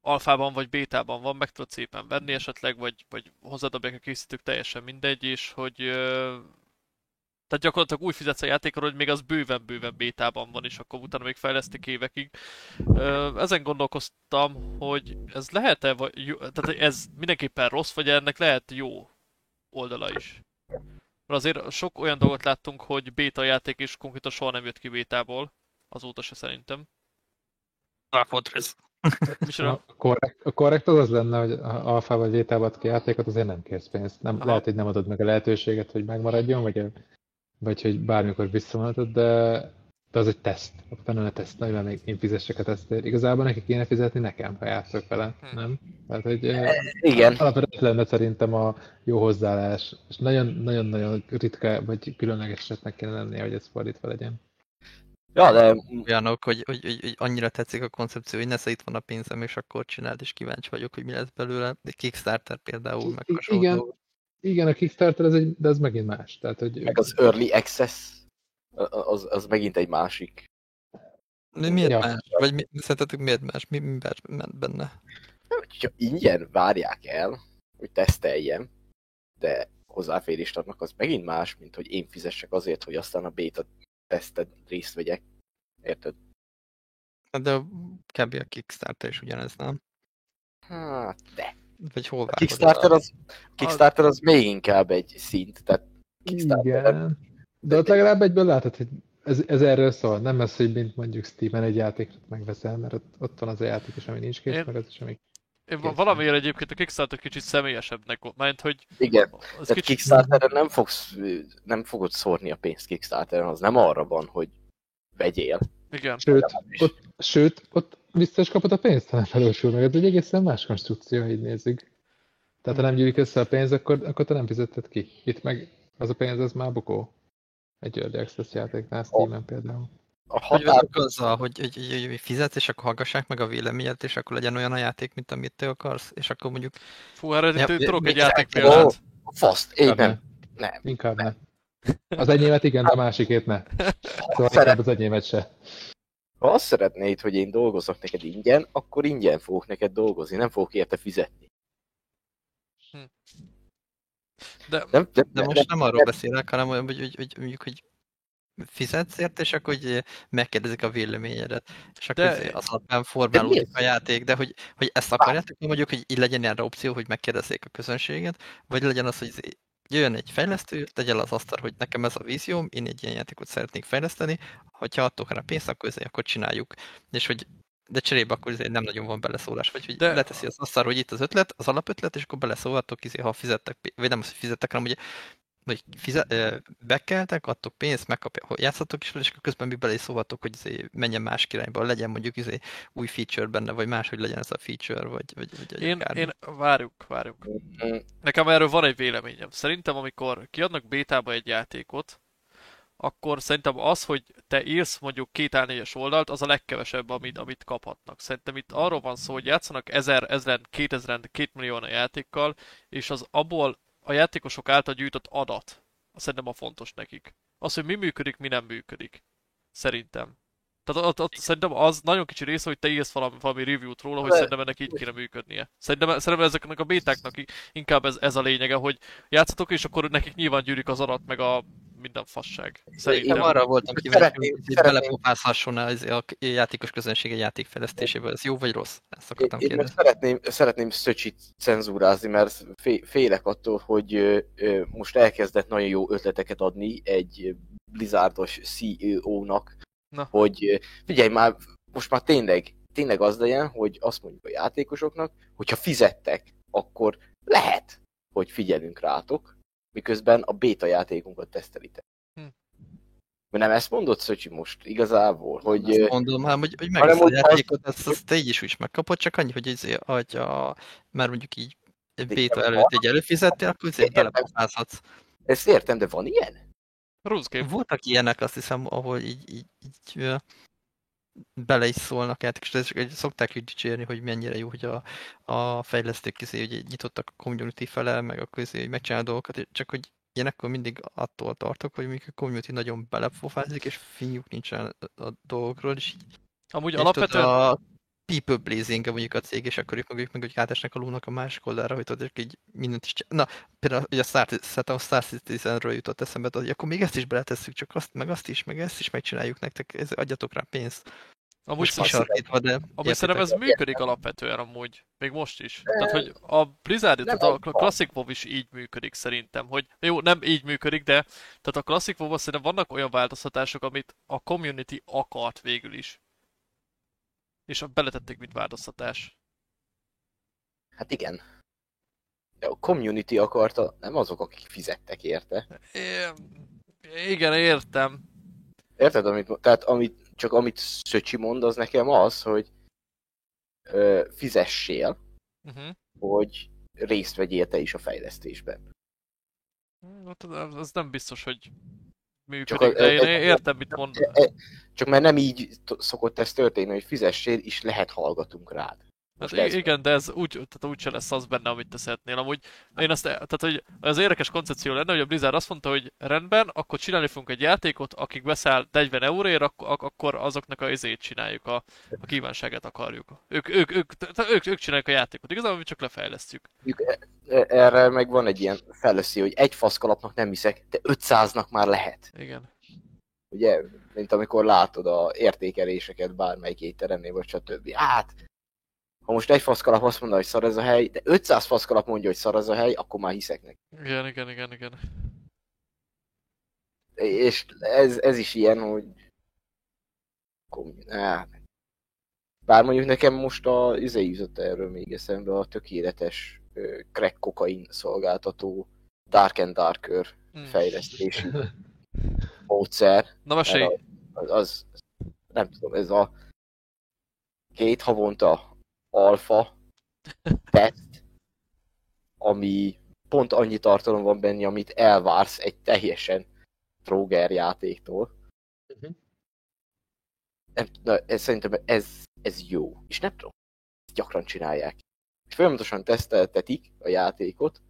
alfában vagy bétában van, meg tudod szépen venni esetleg, vagy, vagy hozzádobják a készítők, teljesen mindegy, és hogy tehát gyakorlatilag úgy fizetsz a játékra, hogy még az bőven-bőven bétában van, és akkor utána még fejlesztik évekig. Ö, Ezen gondolkoztam, hogy ez lehet-e, vagy jó, tehát ez mindenképpen rossz, vagy ennek lehet jó oldala is. Mert azért sok olyan dolgot láttunk, hogy béta játék is konkrétan soha nem jött ki bétából. Azóta se szerintem. Fortress. Micsoda? A korrekt, a korrekt az az lenne, hogy a alfa vagy vétába ad ki játékot, azért nem kérsz pénzt. Nem, Aha. lehet, hogy nem adod meg a lehetőséget, hogy megmaradjon, vagy, vagy hogy bármikor visszavonatod, de, de az egy teszt. Ott benne a teszt, nagyon még én fizessek a tesztért. Igazából neki kéne fizetni nekem, ha játszok vele, Hm. nem? Tehát, hogy eh, Igen. alapvetően lenne szerintem a jó hozzáállás, és nagyon-nagyon ritka, vagy különleges esetnek kéne lennie, hogy ez fordítva legyen. Ja, de Olyanok, hogy, hogy, hogy, hogy annyira tetszik a koncepció, hogy nesze itt van a pénzem, és akkor csináld, és kíváncsi vagyok, hogy mi lesz belőle. De Kickstarter például, meg hasonló igen. Igen, a Kickstarter, ez egy, de ez megint más. Tehát, hogy meg az Early Access, az, az megint egy másik. Mi, miért Ja. más? Vagy mi, szerintetek miért más? Mi, mi más ment benne? Hogyha ingyen várják el, hogy teszteljem, de hozzáférést adnak, az megint más, mint hogy én fizessek azért, hogy aztán a beta teszted részt vegyek. Érted? Hát De kb. a Kickstarter is ugyanez, nem? Hát, de. Vagy hol A Kickstarter az, a Kickstarter az még inkább egy szint, tehát Kickstarter. Igen. De ott legalább egyből látod, hogy ez, ez erről szól. Nem ez, hogy mint mondjuk Steam-en egy játékot megveszel, mert ott, ott van az a játék is, ami nincs kész, Én- meg az is, ami... Valamiért egyébként a Kickstarter kicsit személyesebbnek, mert hogy Igen, az tehát kicsit... Kickstarteren nem fogsz, nem fogod szórni a pénzt Kickstarteren, az nem arra van, hogy vegyél. Igen. Sőt, ott, sőt, ott vissza is kapod a pénzt, ha nem felősül meg. Ez egy egészen más konstrukció, ha így nézzük. Tehát ha nem gyűjtik össze a pénz, akkor, akkor te nem fizetted ki. Itt meg az a pénz, az már bukó. Egy Early Access játéknál, Steam-en például. A Hogy határ, vagyok azzal, hogy, hogy, hogy, hogy fizetsz, és akkor hallgassák meg a véleményed, és akkor legyen olyan a játék, mint amit te akarsz, és akkor mondjuk Fú, erre Ja, ja, tudok egy játék példát. faszt, én nem. ne. Nem. Inkább ne. Az enyémet igen, de a másikét ne. Szóval Szeret- az enyémet se. Ha azt szeretnéd, hogy én dolgozok neked ingyen, akkor ingyen fogok neked dolgozni, nem fogok érte fizetni. De Nem, nem, De most nem arról beszélek, hanem olyan, hogy, hogy, hogy mondjuk, hogy fizetsz ért, és akkor hogy megkérdezik a véleményedet, és akkor De- de, az alapján formálódik a játék, de hogy, hogy ezt akarjátok, hogy mondjuk, hogy így legyen erre opció, hogy megkérdezzék a közönséget, vagy legyen az, hogy izé jöjjön egy fejlesztő, tegye az asztal, hogy nekem ez a vízióm, én egy ilyen játékot szeretnék fejleszteni, hogyha adtok rá pénzt, akkor, izé, akkor csináljuk. És hogy de cserébe akkor izé nem nagyon van beleszólás, vagy hogy De- leteszi az asztal, hogy itt az ötlet, az alapötlet, és akkor beleszólhatok, izé, ha fizettek, vagy nem az, hogy fizettek, hanem ugye vagy fizet, bekeltek, adtok pénzt, megkapja, hogy játszatok is és közben mi bele is szólhatok, hogy izé menjen más irányba, legyen mondjuk izé új feature benne, vagy más, hogy legyen ez a feature, vagy, vagy, vagy én, akármi. én, várjuk, várjuk. Mm, Nekem erről van egy véleményem. Szerintem, amikor kiadnak bétába egy játékot, akkor szerintem az, hogy te írsz mondjuk két A4-es oldalt, az a legkevesebb, amit, amit kaphatnak. Szerintem itt arról van szó, hogy játszanak ezer, ezeren, kétezeren, két millióan a játékkal, és az abból a játékosok által gyűjtött adat, az szerintem a fontos nekik. Az, hogy mi működik, mi nem működik. Szerintem. Tehát ott, ott szerintem az nagyon kicsi része, hogy te írsz valami, valami review-t róla, hogy De- szerintem ennek így kéne működnie. Szerintem, szerintem ezeknek a bétáknak inkább ez, ez a lényege, hogy játszatok, és akkor nekik nyilván gyűrik az adat, meg a, minden fasság. Én Szerintem. arra voltam kíváncsi, hogy belepofázhasson az a játékos közönség egy játékfejlesztéséből. Ez jó vagy rossz? Ezt Én, akartam én kérdezni. szeretném, szeretném Szöcsit cenzúrázni, mert fé- félek attól, hogy most elkezdett nagyon jó ötleteket adni egy Blizzardos CEO-nak, Na. hogy figyelj már, most már tényleg, tényleg az legyen, hogy azt mondjuk a játékosoknak, hogyha fizettek, akkor lehet, hogy figyelünk rátok, miközben a beta játékunkat tesztelitek. Hm. Mert nem ezt mondott Szöcsi most igazából, hogy... Azt mondom, hát, hogy, hogy hanem meg a hogy játékot, azt, azt te így is úgy megkapod, csak annyi, hogy, izé, hogy a, már mondjuk így egy béta előtt egy előfizettél, akkor azért Értem. belepofázhatsz. Ezt értem, de van ilyen? RuneScape. Voltak ilyenek, azt hiszem, ahol így, így, így bele is szólnak játékos, és csak szokták így dicsérni, hogy mennyire jó, hogy a, a fejlesztők közé hogy nyitottak a community fele, meg a közé, hogy megcsinál dolgokat, csak hogy én akkor mindig attól tartok, hogy mondjuk a community nagyon belepofázik, és finjuk nincsen a, dolgokról, és így Amúgy és tudod, alapvetően... a people blazing mondjuk a cég, és akkor ők meg, ők meg hogy átesnek a lónak a másik oldalra, hogy tudod, így mindent is csinál. Na, például ugye a Star, a Star Citizenről jutott eszembe, hogy akkor még ezt is beletesszük, csak azt, meg azt is, meg ezt is megcsináljuk nektek, ez, adjatok rá pénzt. Amúgy kisarkítva, de Amúgy szerintem ez működik alapvetően amúgy, még most is. Tehát, hogy a Blizzard, tehát a. Classic WoW is így működik szerintem, hogy jó, nem így működik, de tehát a Classic WoW szerintem vannak olyan változtatások, amit a community akart végül is. És beletették, mint változtatás. Hát igen. De a community akarta, nem azok, akik fizettek érte. É, igen, értem. Érted, amit, tehát amit, csak amit Szöcsi mond, az nekem az, hogy ö, fizessél, Uh-huh. hogy részt vegyél te is a fejlesztésben. Hát az az nem biztos, hogy működik, a- de én a- értem, mit mond. E- e- Csak mert nem így szokott ez történni, hogy fizessél, és lehet hallgatunk rád. Hát ez igen, de ez úgy, tehát úgy se lesz az benne, amit te szeretnél. Amúgy én azt, tehát hogy az érdekes koncepció lenne, hogy a Blizzard azt mondta, hogy rendben, akkor csinálni fogunk egy játékot, akik beszáll 40 euróért, ak- ak- akkor azoknak a izét csináljuk, a, a kívánságát akarjuk. Ők, ők, ők, tehát ők, ők csinálják a játékot, igazából mi csak lefejlesztjük. E- e- Erre meg van egy ilyen felleszi, hogy egy faszkalapnak nem hiszek, de 500-nak már lehet. Igen. Ugye, mint amikor látod a értékeléseket bármelyik étteremnél, vagy stb. Hát, ha most egy faszkalap azt mondja, hogy szar ez a hely, de 500 faszkalap mondja, hogy szar ez a hely, akkor már hiszek neki. Igen, igen, igen, igen. És ez, ez is ilyen, hogy... Bár mondjuk nekem most a izé jutott erről még eszembe a tökéletes ö, crack kokain szolgáltató Dark and Darker Hm. fejlesztési módszer. Na mesélj! Erre Az, az, nem tudom, ez a két havonta alfa teszt, ami pont annyi tartalom van benne, amit elvársz egy teljesen tróger játéktól. Nem, na, ez, szerintem ez, ez jó. És nem tudom, ezt gyakran csinálják. És folyamatosan teszteltetik a játékot,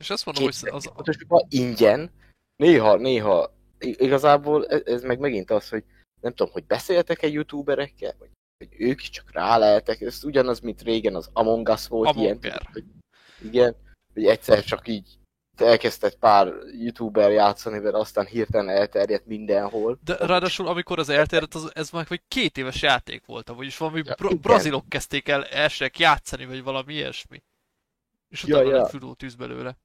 És azt mondom, hogy két az, pontosabban ingyen, néha, néha, igazából ez, ez meg megint az, hogy nem tudom, hogy beszéltek-e youtuberekkel, vagy hogy ők csak ráleltek, ez ugyanaz, mint régen az Among Us volt Among ilyen, hogy, igen, hogy egyszer csak így elkezdett pár youtuber játszani, mert aztán hirtelen elterjedt mindenhol. De ráadásul, amikor az elterjedt, az, ez már vagy két éves játék volt, vagyis valami Ja, bra- brazilok kezdték el elsőnek játszani, vagy valami ilyesmi. És Ja, utána ja. lett füló tűz belőle.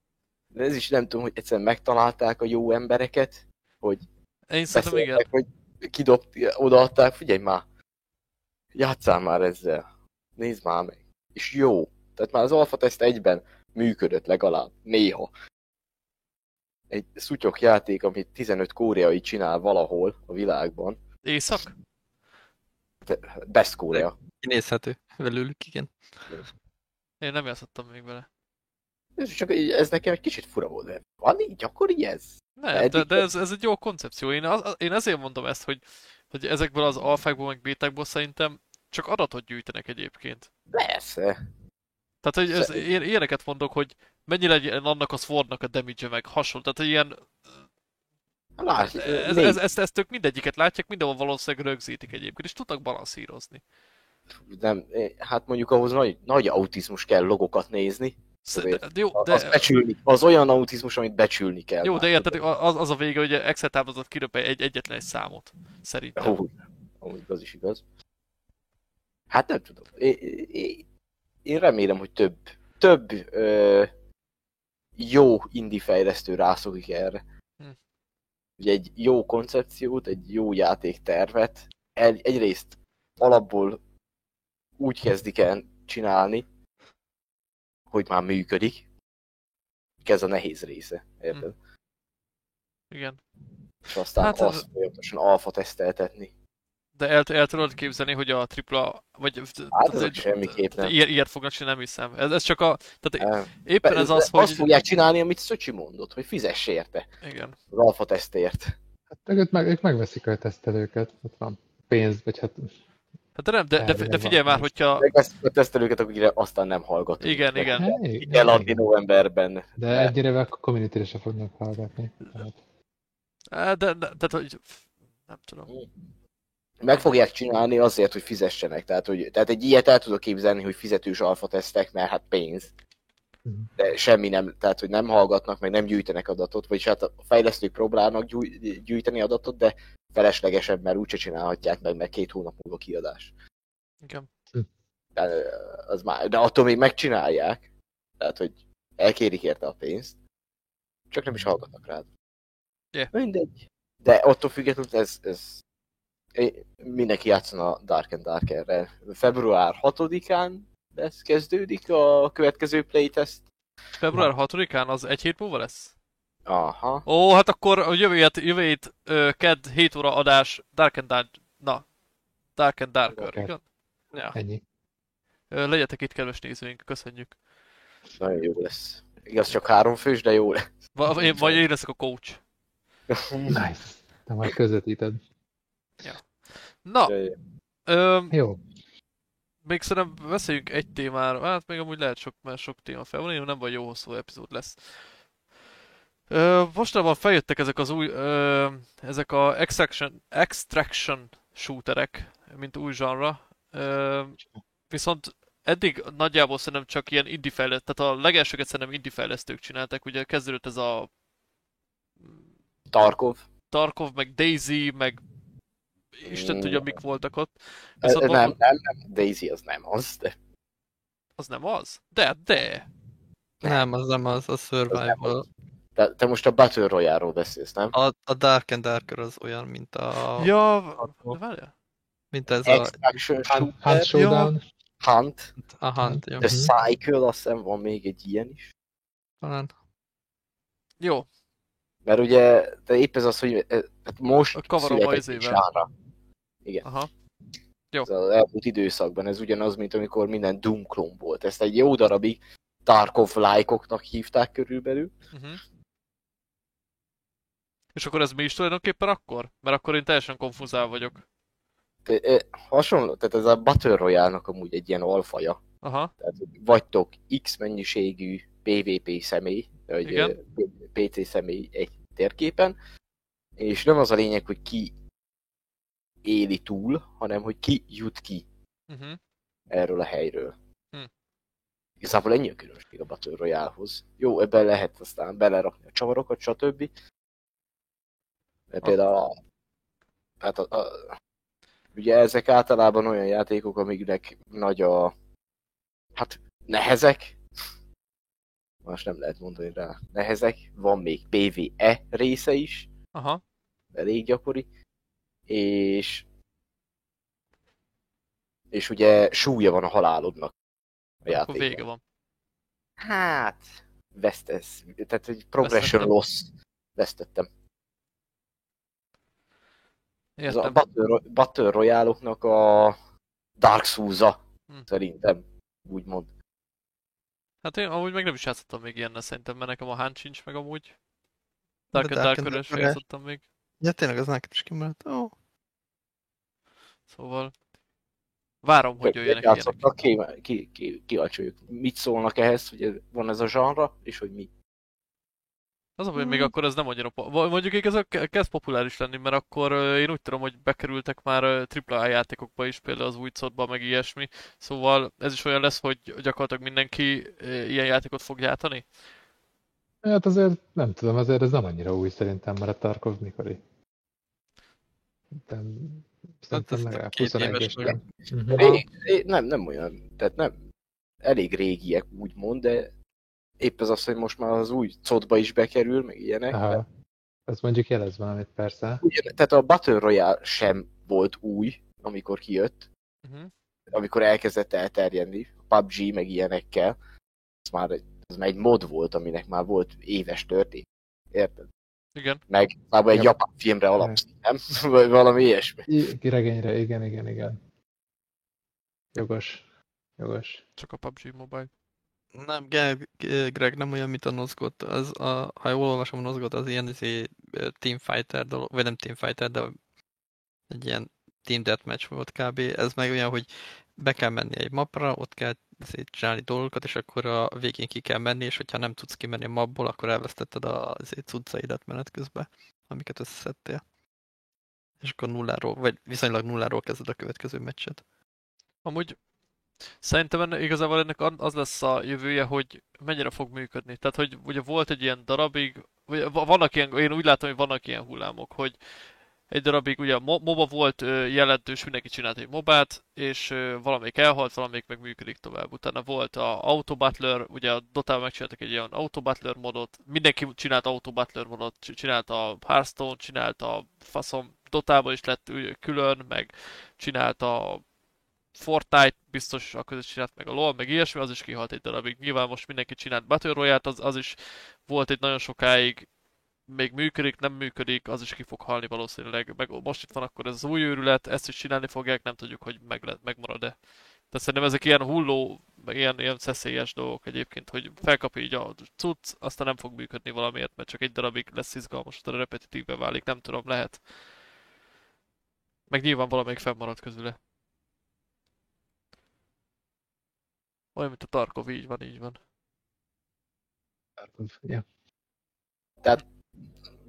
De ez is nem tudom, hogy egyszerűen megtalálták a jó embereket, hogy Én szerintem igen. hogy kidobt, odaadták, figyelj már, játszál már ezzel, nézd már meg. És jó. Tehát már az alfa teszt egyben működött legalább, néha. Egy szutyok játék, amit 15 koreai csinál valahol a világban. Éjszak? Best Korea. Kinézhető belőlük, igen. Én nem játszottam még vele. Ez csak így- ez nekem egy kicsit fura volt, de van így, gyakori ez? Nem, Eddig- de, de ez, ez egy jó koncepció. Én, az, én ezért mondom ezt, hogy, hogy ezekből az alfákból, meg bétákból szerintem csak adatot gyűjtenek egyébként. Persze. Tehát, hogy ez, Szerint- ilyen, ilyeneket mondok, hogy mennyi legyen annak a swordnak a damage meg hasonló. Tehát, hogy ilyen, Lásd, ez, nézd, ez, ezt, ezt ők mindegyiket látják, mindenhol valószínűleg rögzítik egyébként, és tudnak balanszírozni. nem, hát mondjuk ahhoz nagy, nagy autizmus kell logokat nézni. De, jó, De... Az, becsülni, az olyan autizmus, amit becsülni kell. jó, de érted, az, az a vége, hogy Excel táblázat kiröp egy, egyetlen egy számot. Szerintem. Ó, amúgy az is igaz. Hát nem tudom. Én, én, én remélem, hogy több, több ö, jó indie fejlesztő rászokik erre. Hm. Ugye egy jó koncepciót, egy jó játéktervet, el, egyrészt alapból úgy kezdik el csinálni, hogy már működik. Ez a nehéz része, érted? Igen. És aztán Hát hát ez- azt folyamatosan alfa teszteltetni. De el, el tudod képzelni, hogy a tripla, vagy... Hát ezek semmiképp nem. Ilyet, ilyet fognak csinálni, nem hiszem. Ez, ez csak a... Tehát Nem. éppen ez az, hogy... Azt fogják csinálni, amit Szöcsi mondott, hogy fizess érte. Igen. Az alfa tesztért. Hát ők, meg, ők megveszik a tesztelőket, ott van pénz, vagy hát Hát de nem, de, de, de figyelj már, hogyha... Megveszik a tesztelőket, akikre aztán nem hallgatunk. Igen, igen. Hey, Ki kell adni novemberben. De egyre a community se fognak hallgatni. Tehát, Eh, De, de, de, hogy... Nem tudom. Meg fogják csinálni azért, hogy fizessenek. Tehát, hogy, tehát egy ilyet el tudok képzelni, hogy fizetős alfa tesztek, mert hát pénz. De semmi nem, tehát hogy nem hallgatnak, meg nem gyűjtenek adatot, vagyis hát a fejlesztők próbálnak gyúj- gyűjteni adatot, de feleslegesebb, mert úgyse csinálhatják meg, mert két hónap múlva kiadás. Igen. De, az már, de attól még megcsinálják. Tehát, hogy elkérik érte a pénzt. Csak nem is hallgatnak rád. Yeah. Mindegy. De attól függetlenül ez, ez mindenki játszon a Dark and Darkerrel. Február 6-án lesz, kezdődik a következő playtest. Február 6-án az egy hét múlva lesz? Aha. Ó, hát akkor a jövő hét, jövő hét kedd 7 óra adás Dark and Dark... Na. Dark and Darker, Darker. igen? Ja. ennyi. Legyetek itt, kedves nézőink, köszönjük. Nagyon jó lesz. Igaz, csak három fős, de jó lesz. Va- én, vagy én leszek a coach. Nice. De majd közvetíted. Na, ö, Jó. még szerintem beszéljünk egy témára. Hát még amúgy lehet sok, mert sok téma fel van, nem vagy jó hosszú epizód lesz. Ö, mostanában feljöttek ezek az új, ö, ezek a extraction, extraction shooterek, mint új genre. Ö, viszont eddig nagyjából szerintem csak ilyen indie fejlesztők, tehát a legelsőket szerintem indie fejlesztők csináltak, ugye kezdődött ez a Tarkov. Tarkov, meg Daisy, meg Isten tudja mik voltak ott. E, Viszont nem, van- nem, nem, Daisy az nem az, de Az nem az? De, de. Nem, az nem az, a survival. te, te most a Battle Royale-ról beszélsz, nem? A, a Dark and Darker az olyan, mint a... Ja, várjál. Mint ez a, Extraction Hunt, Shooter, Hunt Showdown. Hunt, a Hunt, jó. The Cycle, azt hiszem van még egy ilyen is. Talán. Jó, Mert ugye, de épp ez az, hogy eh, hát most A kavarom született a egy. Zsára. aha. Jó. Ez az elmúlt időszakban, ez ugyanaz, mint amikor minden Doom klón volt. Ezt egy jó darabig Tarkov lájkoknak hívták körülbelül. Uh-huh. És akkor ez mi is tulajdonképpen akkor? Mert akkor én teljesen konfuzál vagyok. De, eh, hasonló, tehát ez a Battle Royale-nak amúgy egy ilyen alfaja. Aha, Tehát vagytok X mennyiségű PvP személy, vagy Igen. PC személy egy térképen, és nem az a lényeg, hogy ki éli túl, hanem hogy ki jut ki uh-huh. erről a helyről. Hm. Igazából ennyi a különbség a Battle Royale-hoz. Jó, ebben lehet aztán belerakni a csavarokat, stb. Mert például a, hát a, a, ugye ezek általában olyan játékok, amiknek nagy a hát nehezek, most nem lehet mondani rá, nehezek, van még PvE része is, aha. elég gyakori, és és ugye súlya van a halálodnak a Akkor játékban. vége van. Hát, vesztesz, tehát egy progression Vesztettem. loss vesztettem. Ez a Értem. Battle, Battle Royale-oknak a Dark Souls-a, Hm. szerintem, úgymond. Hát én amúgy meg nem is játszottam még ilyennel szerintem, mert nekem a Hunt sincs meg amúgy. Dark and Dark Darker-es. játszottam még. Ja, tényleg az nekem is kimaradt. Ó, Szóval... Várom, hogy jöjjenek ilyenek. játszottak, ki, ki, ki, kíváncsi vagyok. Mit szólnak ehhez, hogy ez- van ez a zsanra, és hogy mi. Az a hogy még akkor ez nem annyira... po- vagy Mondjuk igaz, kezd populáris lenni, mert akkor én úgy tudom, hogy bekerültek már AAA játékokba is, például az új szotba, meg ilyesmi. Szóval ez is olyan lesz, hogy gyakorlatilag mindenki ilyen játékot fog gyártani? Hát azért nem tudom, azért ez nem annyira új szerintem, mert a Tarkov mikori. Szerintem ez legalább két 21 éves és vagy. nem. Mhm. Nem, nem olyan, tehát nem, elég régiek úgymond, de épp ez az, hogy most már az új codba is bekerül, meg ilyenek. Aha. Ez mondjuk jelez valamit persze. Ugyan, tehát a Battle Royale sem volt új, amikor kijött, Uh-huh. amikor elkezdett elterjedni, PUBG meg ilyenekkel, az már egy, az már egy mod volt, aminek már volt éves történet. Érted? Igen. Meg már egy Ja. japán filmre alapszik, nem? Vagy valami ilyesmi. I- Regényre, igen, igen, igen. Jogos. Jogos. Csak a PUBG Mobile. Nem, Ge- Greg nem olyan, mint a Nozgot. Az a, ha jól olvasom, a Nozgot az ilyen izé, teamfighter dolog, vagy nem teamfighter, de egy ilyen team deathmatch volt kb. Ez meg olyan, hogy be kell menni egy mapra, ott kell csinálni dolgokat, és akkor a végén ki kell menni, és hogyha nem tudsz kimenni a mapból, akkor elvesztetted a cuccaidat menet közben, amiket összeszedtél. És akkor nulláról, vagy viszonylag nulláról kezded a következő meccset. Amúgy szerintem enne, igazából ennek az lesz a jövője, hogy mennyire fog működni. Tehát, hogy ugye volt egy ilyen darabig, vannak ilyen, én úgy látom, hogy vannak ilyen hullámok, hogy egy darabig ugye a mo- MOBA volt jelentős, mindenki csinált egy mobát, és valamelyik elhalt, valamelyik meg működik tovább. Utána volt a Auto Battler, ugye a Dota megcsináltak egy ilyen Auto Battler modot, mindenki csinált Auto Battler modot, c- csinálta a Hearthstone, csinálta a faszom Dotában is lett ö, külön, meg csinálta a Fortnite biztos a között csinált meg a LoL, meg ilyesmi, az is kihalt egy darabig. Nyilván most mindenki csinált Battle Royale-t, az, az is volt egy nagyon sokáig, még működik, nem működik, az is ki fog halni valószínűleg. Meg most itt van akkor ez az új őrület, ezt is csinálni fogják, nem tudjuk, hogy meg le, megmarad-e. Tehát szerintem ezek ilyen hulló, ilyen, ilyen szeszélyes dolgok egyébként, hogy felkapja így a cucc, aztán nem fog működni valamiért, mert csak egy darabig lesz izgalmas, utána repetitívbe válik, nem tudom, lehet. Meg nyilván valamelyik fennmarad közüle. Olyan, mint a Tarkov, így van, így van. Tarkov, Ja.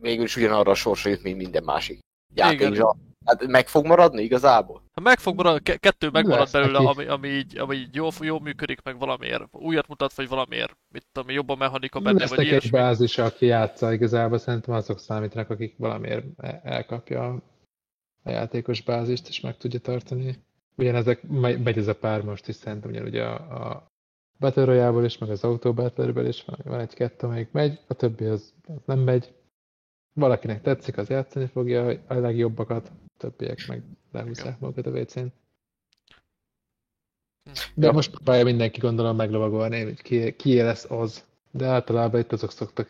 Végül is ugyanarra a sorsra jut, mint minden másik játék. Igen. Hát meg fog maradni igazából? Ha meg fog maradni, ke- kettő megmarad belőle, ami, ami, így, ami így jó, jó működik, meg valamiért újat mutat, vagy valamiért, mit tudom, jobb a mechanika benne, vagy Lesznek egy ilyesmi. bázis, aki játsza, igazából szerintem azok számítanak, akik valamiért e- elkapja a játékos bázist, és meg tudja tartani. Ugyanezek, megy megy ez a pár most is szerintem, ugyanúgy a, a Battle Royale-ból is, meg az Auto Battle-ből is van, van egy-kettő, amelyik megy, a többi az, az nem megy. Valakinek tetszik, az játszani fogja a legjobbakat, a többiek meg lehúzzák magukat a WC-n. De Ja. most próbálja mindenki gondolom meglovagolni, hogy ki, ki lesz az. De általában itt azok szoktak,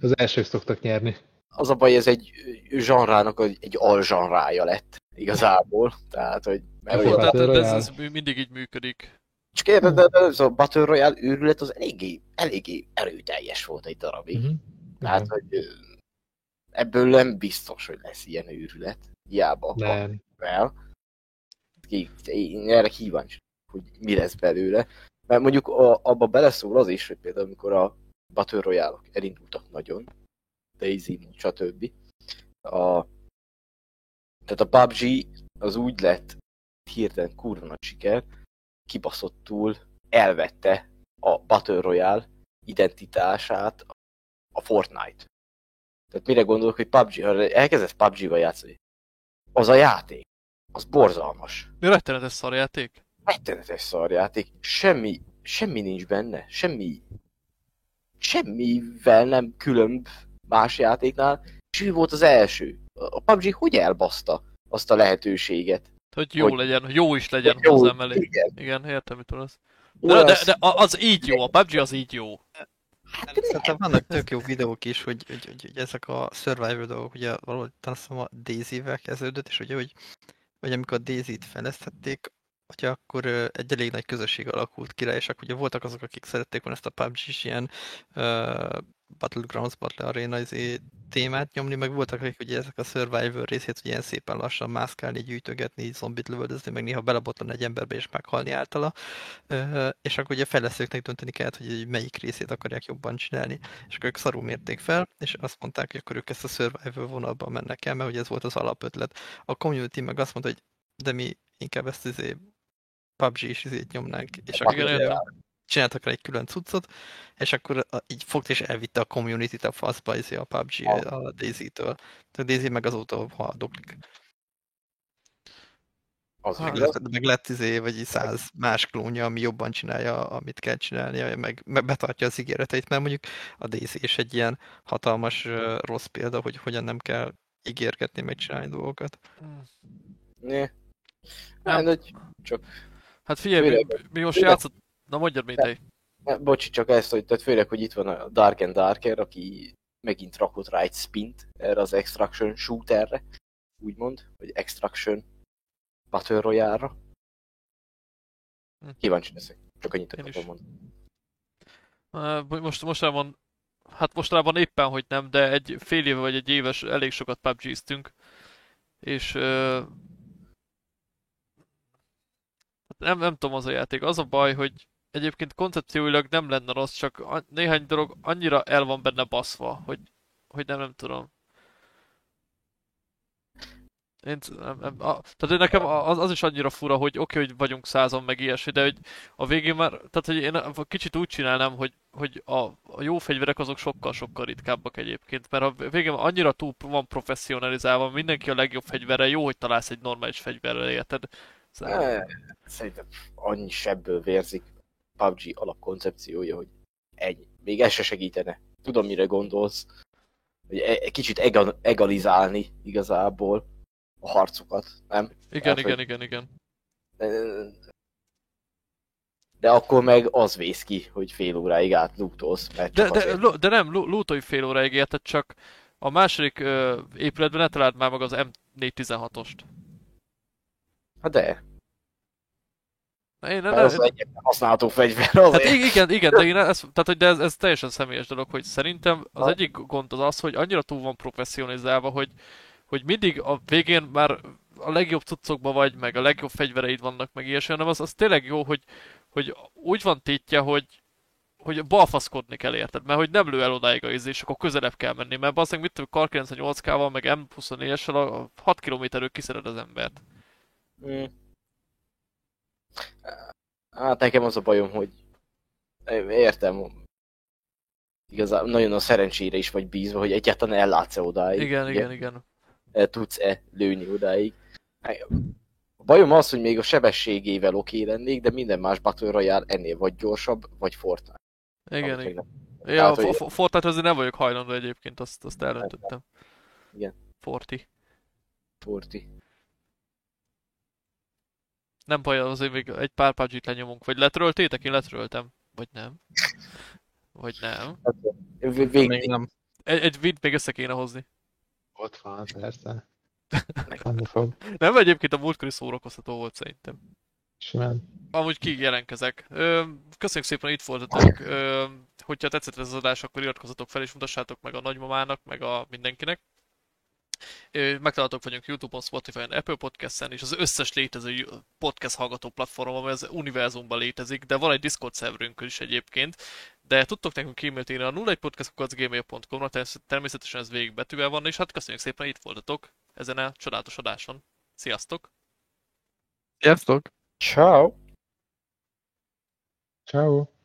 az elsők szoktak nyerni. Az a baj, ez egy zsanrának egy, alzsanrája lett igazából. Tehát, hogy... Mert, Jó, hogy Tehát ez, ez mindig így működik. csak érted, de, de ez a Battle Royale őrület az eléggé, eléggé erőteljes volt egy darabig. Mhm. Tehát, hogy ebből nem biztos, hogy lesz ilyen őrület. Hiába Nem. Ki- Én erre kíváncsi, hogy mi lesz belőle. Mert mondjuk a, abba beleszól az is, hogy például amikor a Battle royale elindultak nagyon, Daisy, stb. A, tehát a PUBG az úgy lett hirtelen kurva nagy siker, kibaszottul elvette a Battle Royale identitását a Fortnite. Tehát mire gondolok, hogy PUBG, ha elkezdesz PUBG-val játszani, az a játék, az borzalmas. Mi rettenetes szarjáték? Rettenetes szarjáték, semmi, semmi nincs benne, semmi, semmivel nem különb más játéknál, és ő volt az első. A PUBG hogy elbaszta azt a lehetőséget? Hogy jó Hogy- legyen, jó is legyen Hogy jó, hozzá mellé. Igen. Igen, értem, mit mondasz. De, de, de, az így jó, a PUBG az így jó. Hát Szerintem vannak tök jó videók is, hogy, hogy, hogy, hogy ezek a survivor dolgok, ugye valahogy talán a Daisy-vel kezdődött, és ugye, hogy, hogy amikor a Daisy-t fejlesztették, hogy akkor egy elég nagy közösség alakult ki rá, és akkor ugye voltak azok, akik szerették volna ezt a PUBG-s ilyen Battlegrounds Battle Arena izé, témát nyomni, meg voltak, akik ugye ezek a Survivor részét ugye ilyen szépen lassan mászkálni, gyűjtögetni, zombit lövöldözni, meg néha belebotlan egy emberbe és meghalni általa. És akkor ugye a fejlesztőknek dönteni kellett, hogy melyik részét akarják jobban csinálni. És akkor ők szarul mérték fel, és azt mondták, hogy akkor ők ezt a Survivor vonalban mennek el, mert ugye ez volt az alapötlet. A community meg azt mondta, hogy de mi inkább ezt izé PUBG is izét nyomnánk, és akkor értem. Csináltak rá egy külön cuccot, és akkor így fogta és elvitte a community-t a faszba izé a PUBG a Daisy-től. A Daisy meg azóta haldoklik. Az Meg lett, meg lett izé, vagy száz más klónja, ami jobban csinálja, amit kell csinálnia, meg, meg betartja az ígéreteit, mert mondjuk a Daisy is egy ilyen hatalmas rossz példa, hogy hogyan nem kell ígérgetni, meg csinálni dolgokat. Nem. Hát, hogy csak, Hát figyelj, mi, mi most játszott... Na mondjad, mit te. ne, bocsi, csak ezt, hogy tehát főleg, hogy itt van a Dark and Darker, aki megint rakott rá egy spint erre az Extraction shooterre, úgymond, vagy Extraction Battle Royale-ra. Hm. Kíváncsi leszek. Csak annyit akartam mondani. Most, mostanában, hát mostanában éppen, hogy nem, de egy fél éve vagy egy éves elég sokat PUBG-ztünk, és uh, hát nem, nem tudom az a játék. Az a baj, hogy egyébként koncepcióilag nem lenne rossz, csak néhány dolog annyira el van benne baszva, hogy, hogy nem, nem tudom. Én, nem, nem, a, tehát nekem az, az is annyira fura, hogy oké, okay, hogy vagyunk százon, meg ilyesmi, de hogy a végén már, tehát hogy én kicsit úgy csinálnám, hogy, hogy a, a jó fegyverek azok sokkal-sokkal ritkábbak egyébként, mert a végén annyira túl van professzionalizálva, mindenki a legjobb fegyverre, jó, hogy találsz egy normális fegyverrel, érted? Szerintem annyi sebből vérzik PUBG alapkoncepciója, hogy ennyi. Még ez se segítene. Tudom, mire gondolsz. Hogy e- egy kicsit ega- egalizálni igazából a harcokat, nem? igen, hát, igen, igen, igen. De akkor meg az vész ki, hogy fél óráig átlútolsz, mert De, de, azért. de nem, lótolj fél óráig, érted, csak a második ö, épületben ne találd már meg az M416-ost. Hát de, Én, ne, mert az egyetlen használható fegyver Hát azért. ig- igen, igen, de, én ez, tehát, hogy de ez, ez teljesen személyes dolog, hogy szerintem az egyik gond az az, hogy annyira túl van professzionalizálva, hogy, hogy mindig a végén már a legjobb cuccokban vagy, meg a legjobb fegyvereid vannak, meg ilyesmi, hanem az, az tényleg jó, hogy, hogy úgy van tétje, hogy, hogy balfaszkodni kell érted, mert hogy nem lő el odáig a izé, és akkor közelebb kell menni, mert bazdmeg mit tudom, Kar 98-kával, meg M24-essel a 6 kilométerről kiszered az embert. Mm. Hát nekem az a bajom, hogy értem, igazából nagyon a szerencsére is vagy bízva, hogy egyáltalán ellátsz-e odáig. Igen, igen, igen. El tudsz-e lőni odáig. A bajom az, hogy még a sebességével oké lennék, de minden más Battle Royale ennél vagy gyorsabb, vagy Fortnite. Igen, Amit igen. Ja, Tehát, a hogy- Fo- Fortnite azért nem vagyok hajlandó egyébként, azt, azt eldöntöttem. Igen. Forti. Forti. Nem baj, azért még egy pár pubg lenyomunk. Vagy letröltétek? Én letröltem. Vagy nem. Vagy nem. Vég, vég, Még nem. Egy, egy vid még össze kéne hozni. Ott van, persze. Fog. Nem, egyébként a múltkori szórakoztató volt szerintem. Simán. Amúgy ki jelentkezek. Ö, köszönjük szépen, hogy itt voltatok. Ö, hogyha tetszett ez az adás, akkor iratkozzatok fel és mutassátok meg a nagymamának, meg a mindenkinek. Megtaláltok vagyunk Youtube-on, Spotify-on, Apple Podcast-en, és az összes létező podcast hallgató platformon, amely az univerzumban létezik, de van egy Discord szerverünk is egyébként, de tudtok nekünk e-mailt írni a 01podcast.gmail.com-ra, természetesen ez végigbetűvel van, és hát köszönjük szépen, hogy itt voltatok ezen a csodálatos adáson. Sziasztok! Sziasztok! Ciao. Ciao.